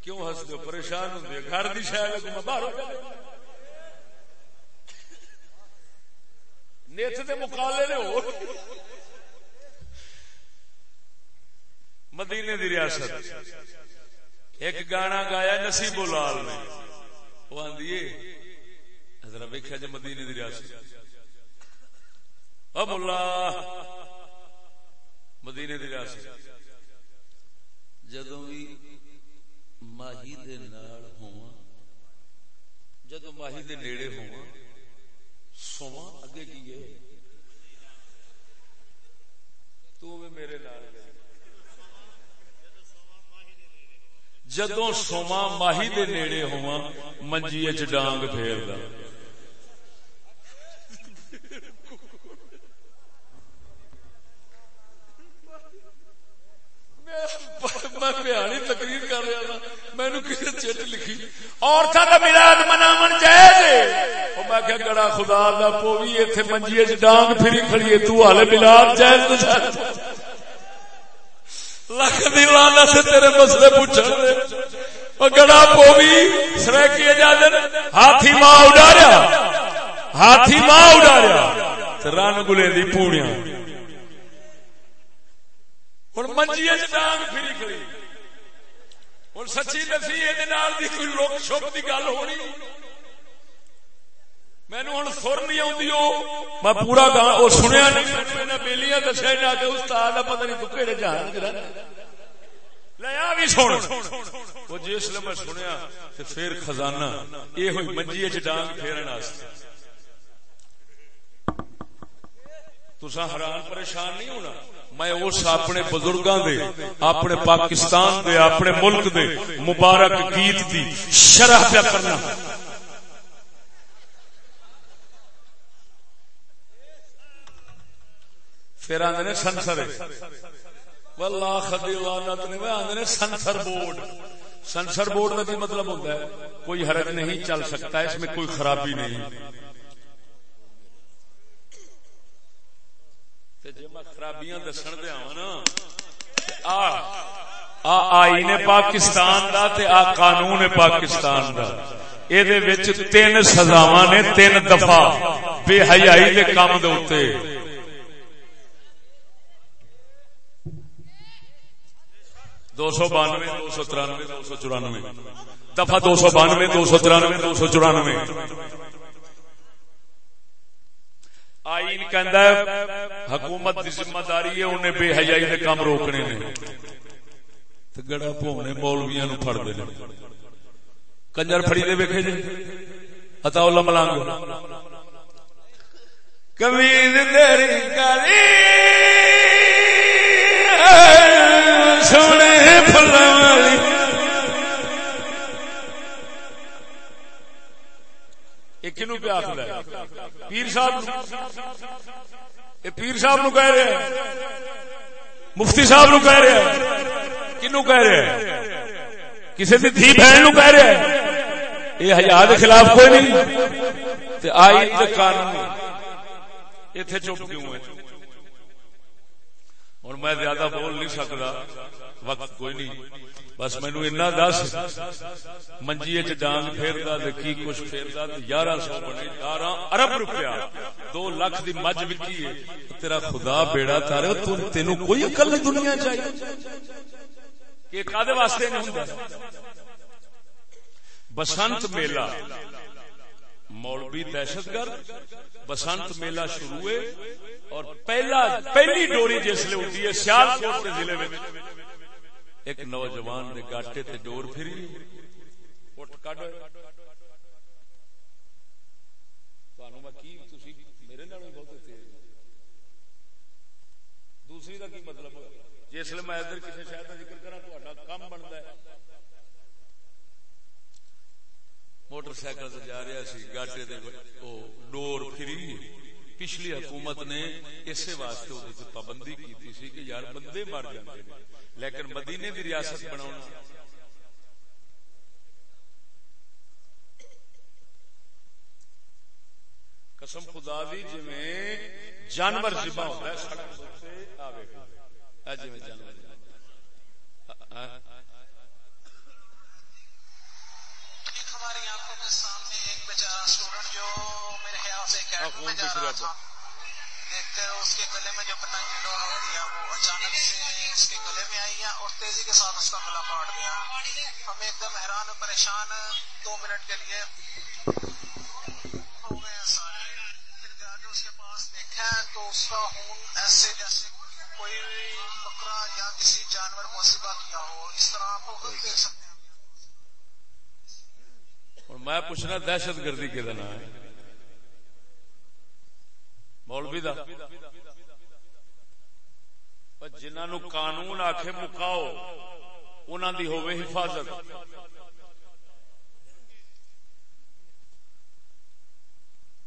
کیوں ہس دو پریشان ہوں۔ گھر دی شاید باہر نیت دے مقالے نے ہو۔ مدینے دی ریاست۔ ایک گانا گایا نصیب لال نے۔ وہ آدھی ذرا ویکیا جی مدینے دی ریاست۔ اب اللہ، مدینے دی ریاست۔ جدو بھی ماہی دے نال ہوا جدو ماہی دے نیڑے ہوا سوا اگے کی ہے تو میرے نال جدو سوا ماہی دے نیڑے ہوا منجی چ ڈانگ پھیر دا میں بہانی تقریر کر رہا تھا مینو کسی چٹ لکھی۔ عورتوں کا ملاد مناو جائز میں کیا گڑا خدا دا پوی اتنے منجی ڈانگ پھری کھڑی تو ہال ملاد جائز لکھ دی لانا سے تیرے مسئلے پوچھنے گڑا پوی سرکی اجازت، ہاتھی ماں اڈاریا۔ ہاتھی ماں اڈاریا۔ تے رن گلے دی پوڑیاں۔ ہوں منجی ڈانگ پھری کری ہوں سچی دسی یہ کوئی لوک شوک کی گل ہونی۔ مینو ہوں سر نہیں آتی میں پورا گانا سنیا نہیں۔ بےلیاں دسیا جا کے استاد نہیں تو کہڑے جہاز لیا بھی سن۔ وہ جس میں سنیا تو پھر خزانہ یہ ہوئی منجی چانگ پھیرن تسا حیران پریشان نہیں ہونا۔ میں اس اپنے بزرگاں دے، اپنے پاکستان دے، اپنے ملک دے مبارک گیت دی شرح پہ کرنا۔ پھر آدھے سنسر واللہ خدی لعنت نے آدھے سنسر بورڈ۔ سنسر بورڈ کا بھی مطلب ہوتا ہے، کوئی حرج نہیں چل سکتا، اس میں کوئی خرابی نہیں۔ جی میں خرابیاں دسن دیا نا آئین پاکستان دا تے آ قانون پاکستان دا۔ یہ تین سزاوا نے تین دفعہ بے حیائی کے کام دے دو سو بانوے، دو سو ترانوے، دو سو چورانوے۔ دفعہ دو سو بانوے، دو سو ترانوے دو سو چورانوے۔ آئین کہندا ہے حکومت دی ذمہ داری ہے، انہیں بے حیائی دے کام روکنے نے۔ تے گڑا پونے مولویاں نو پھڑ دے کنجر پھڑی دے ویکھے جی۔ عطا اللہ ملانگ کمیز تیری کالی سونے پھلاں والی۔ کنو پہ آخر پیر صاحب پیر صاحب نو کہہ رہے مفتی صاحب نو کہہ رہے کنو کہہ رہے کسی کی دھی بہن نو کہہ رہے یہ ہزار کے خلاف کوئی نہیں۔ آئی قانون اتنے چپ کیوں ہے اور میں زیادہ بول نہیں سکتا وقت کوئی نہیں۔ بس مینو اینا دس منجی ڈانگ پھیرتا کی کچھ پھیرتا یارہ سو بنے یارہ ارب روپیہ۔ دو لکھ دی مجھ وکی ہے۔ تیرا خدا بیڑا تارے تین کوئی اکل دنیا چاہیے کہ کادے واسطے نہیں ہوں بسنت میلہ۔ مولوی دہشت گرد، بسنت میلہ شروع ہے اور پہلا، پہلی ڈوری جس لیے ہوتی ہے سیال کوٹ کے ضلع میں ایک نوجوان نے گاٹے تے ڈور پھری۔ اٹھ کڈ۔ دوسری کی مطلب؟ جس میں ادھر ذکر ہے۔ موٹر سائیکل سے جا رہا سی، گاٹے ڈور پھری۔ پچھلی حکومت نے اسی واسطے پابندی کی کہ یار بندے مر جاتے لیکن مدینے کی ریاست بنا قسم خدا دی جی جانور جبا ہوتا ہے سڑک جانور ہماری آنکھوں کے سامنے ایک بیچارہ اسٹوڈنٹ جو میرے خیال سے ایک میں جا رہا تھا۔ دیکھ کر اس کے گلے میں جو پتنگ ڈور ہوتی ہے وہ اچانک سے اس کے گلے میں آئی ہے اور تیزی کے ساتھ اس کا گلا کاٹ دیا۔ ہم ایک دم حیران و پریشان دو منٹ کے لیے ہو گئے سارے۔ پھر جا کے اس کے پاس دیکھا تو اس کا خون ایسے جیسے کوئی بکرا یا کسی جانور کو سبا کیا ہو۔ اس طرح آپ کو خود دیکھ سکتے ہیں۔ اور میں پوچھنا دہشت گردی کے دن ہے؟ مولوی دا۔ جنہوں نو قانون آخ مکاؤ انہوں دی ہوئے حفاظت۔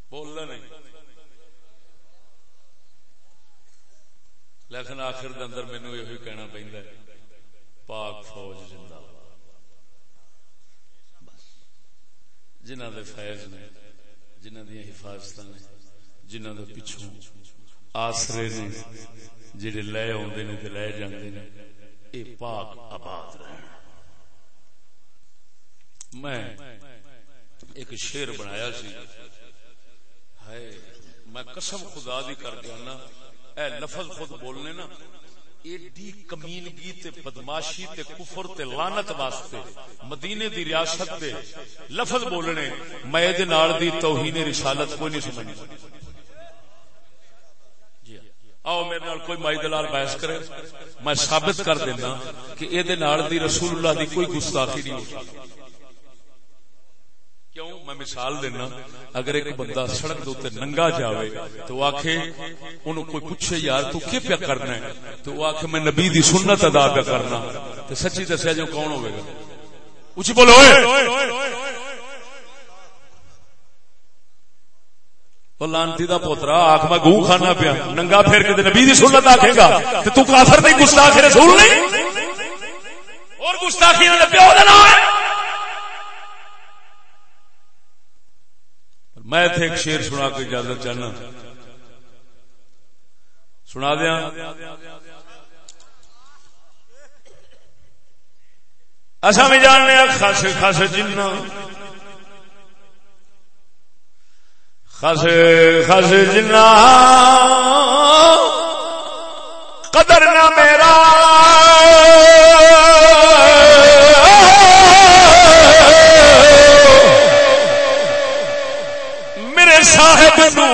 بولنا نہیں۔ لیکن آخر اندر مینو یہ کہنا پہنتا ہے، پاک فوج زندہ۔ جنہ دے فیض نے جنہ دیا حفاظت نے۔ جنہ دے پچھوں آسرے نے جڑے لے آدھے نے تو لے جاندے نے، اے پاک آباد رہے میں ایک شیر بنایا سی۔ ہائے، میں قسم خدا دی کر گیا نا اے لفظ خود بولنے نا، ایڈی کمینگی تے بدماشی تے کفر تے لعنت واسطے، مدینے دی ریاست دے لفظ بولنے، میں دے نال دی توہین رسالت کوئی نہیں سمجھ آؤ میرے نال کوئی مائی دلال بحث کرے۔ میں ثابت کر دینا کہ اے دے نال دی رسول اللہ دی کوئی گستاخی نہیں ہو کیوں؟ میں مثال دینا، اگر ایک بندہ سڑک دے ننگا جاوے تو آخے ان کوئی پوچھے، یار، تو کی پیا کرنا ہے؟ تو وہ آخ میں نبی دی سنت ادا پیا کرنا۔ تو سچی دسیا جو کون ہوئے گا؟ اچھی بولو لانتی دا پوترا آخ میں گو کھانا پیا۔ ننگا پھر کے نبی دی سنت آخے گا۔ تو تو کافر نہیں، گستاخ رسول نہیں؟ اور گستاخی نے پیو دینا ہے میں ایک شیر سنا کے اجازت چاہنا۔ سنا دیا۔ اصا بھی جاننے خاصے خاصے جنا خس خس جنا. قدر نہ میرا. میرے صاحب نو.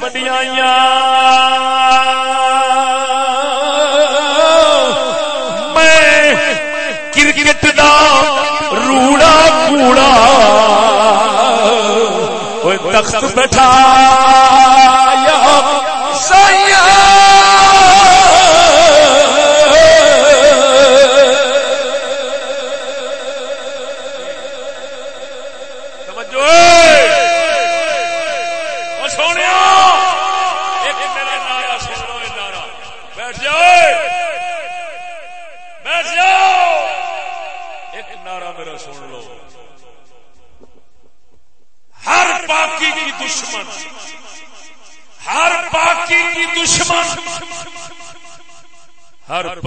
میں تخت بٹھا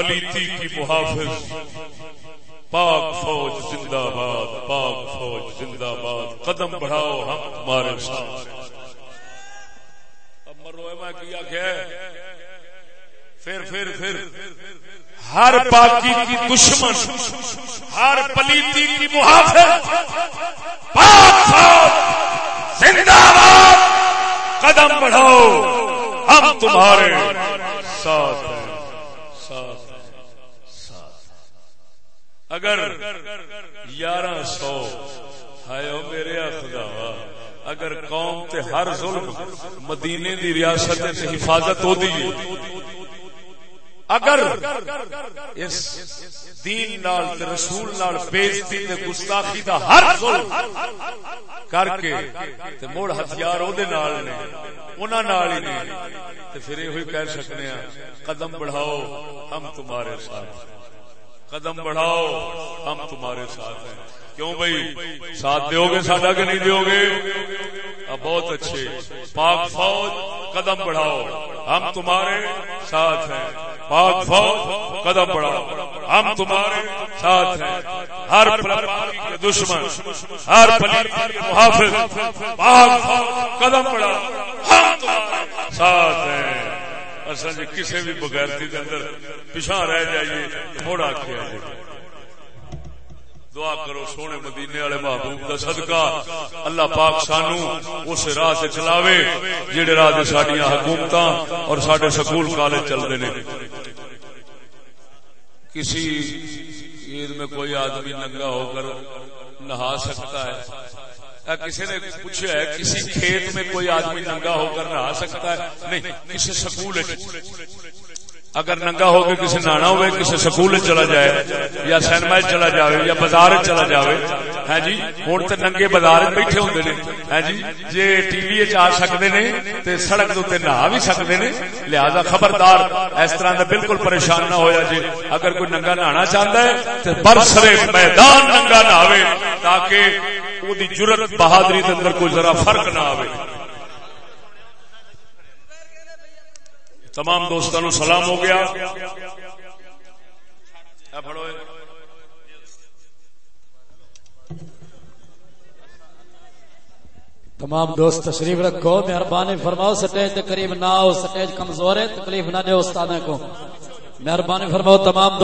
پلیتی کی محافظ، پاک فوج زندہ باد، پاک فوج زندہ باد، قدم بڑھاؤ ہم تمہارے ساتھ۔ اب میں کیا پھر پھر پھر۔ ہر پاکی کی دشمن، ہر پلیتی کی محافظ، پاک فوج زندہ باد، قدم بڑھاؤ ہم تمہارے ساتھ۔ اگر یارہ سو ہے میرے خدا، اگر قوم تے ہر ظلم مدینے دی ریاست تے حفاظت ہو دی، اگر اس دین نال تے رسول نال بےزتی تے گستاخی دا ہر ظلم کر کے تے موڑ ہتھیار او دے نال نے، انہاں نال ہی نے، تے پھر ایہی کہہ سکنے ہیں قدم بڑھاؤ، ہم تمہارے ساتھ۔ قدم بڑھاؤ، ہم تمہارے ساتھ ہیں۔ کیوں بھائی؟ ساتھ دیو گے ساڈا کہ نہیں دیو گے بہت اچھے۔ پاک فوج، قدم بڑھاؤ۔ ہم تمہارے ساتھ ہیں۔ پاک فوج، قدم بڑھاؤ۔ ہم تمہارے ساتھ ہیں۔ ہر دشمن، ہر محافظ، پاک فوج، قدم بڑھاؤ۔ ہم تمہارے ساتھ ہیں۔ اصل جی کسی بھی بغیرتی کے اندر پیچھا رہ جائیے تھوڑا کیا جائے دعا کرو سونے مدینے والے محبوب کا صدقہ اللہ پاک سانو اس راہ سے چلاوے جہے راہ سڈیا حکومت اور سڈے سکول کالج چلتے ہیں کسی عید میں کوئی آدمی ننگا ہو کر نہا سکتا ہے کسی نے پوچھا ہے، کسی کھیت میں کوئی آدمی ننگا ہو کر نہا سکتا ہے؟ نہیں، کسی سکول اگر ننگا ہو کے کسی نانا ہوئے کسی سکول چلا جائے، یا سینما چلا جائے یا بازار چلا جائے ہے ہاں جی؟ ہوں تو ننگے بازار بیٹھے ہوں نے ہے جی؟ جی ٹی وی آ سکتے نے تو سڑک دے نہا بھی سکتے نے، لہذا خبردار، اس طرح کا بالکل پریشان نہ ہویا جی اگر کوئی ننگا نہانا چاہتا ہے تو برسرے میدان ننگا نہ تاکہ وہ جرت بہادری کے اندر کوئی ذرا فرق نہ آئے تمام دوستوں سلام ہو گیا۔ تمام دوست تشریف رکھو، مہربانی فرماؤ، سٹیج کے قریب نہ آؤ سٹیج کمزور ہے، تکلیف نہ دے استاد کو۔ مہربانی فرماؤ، تمام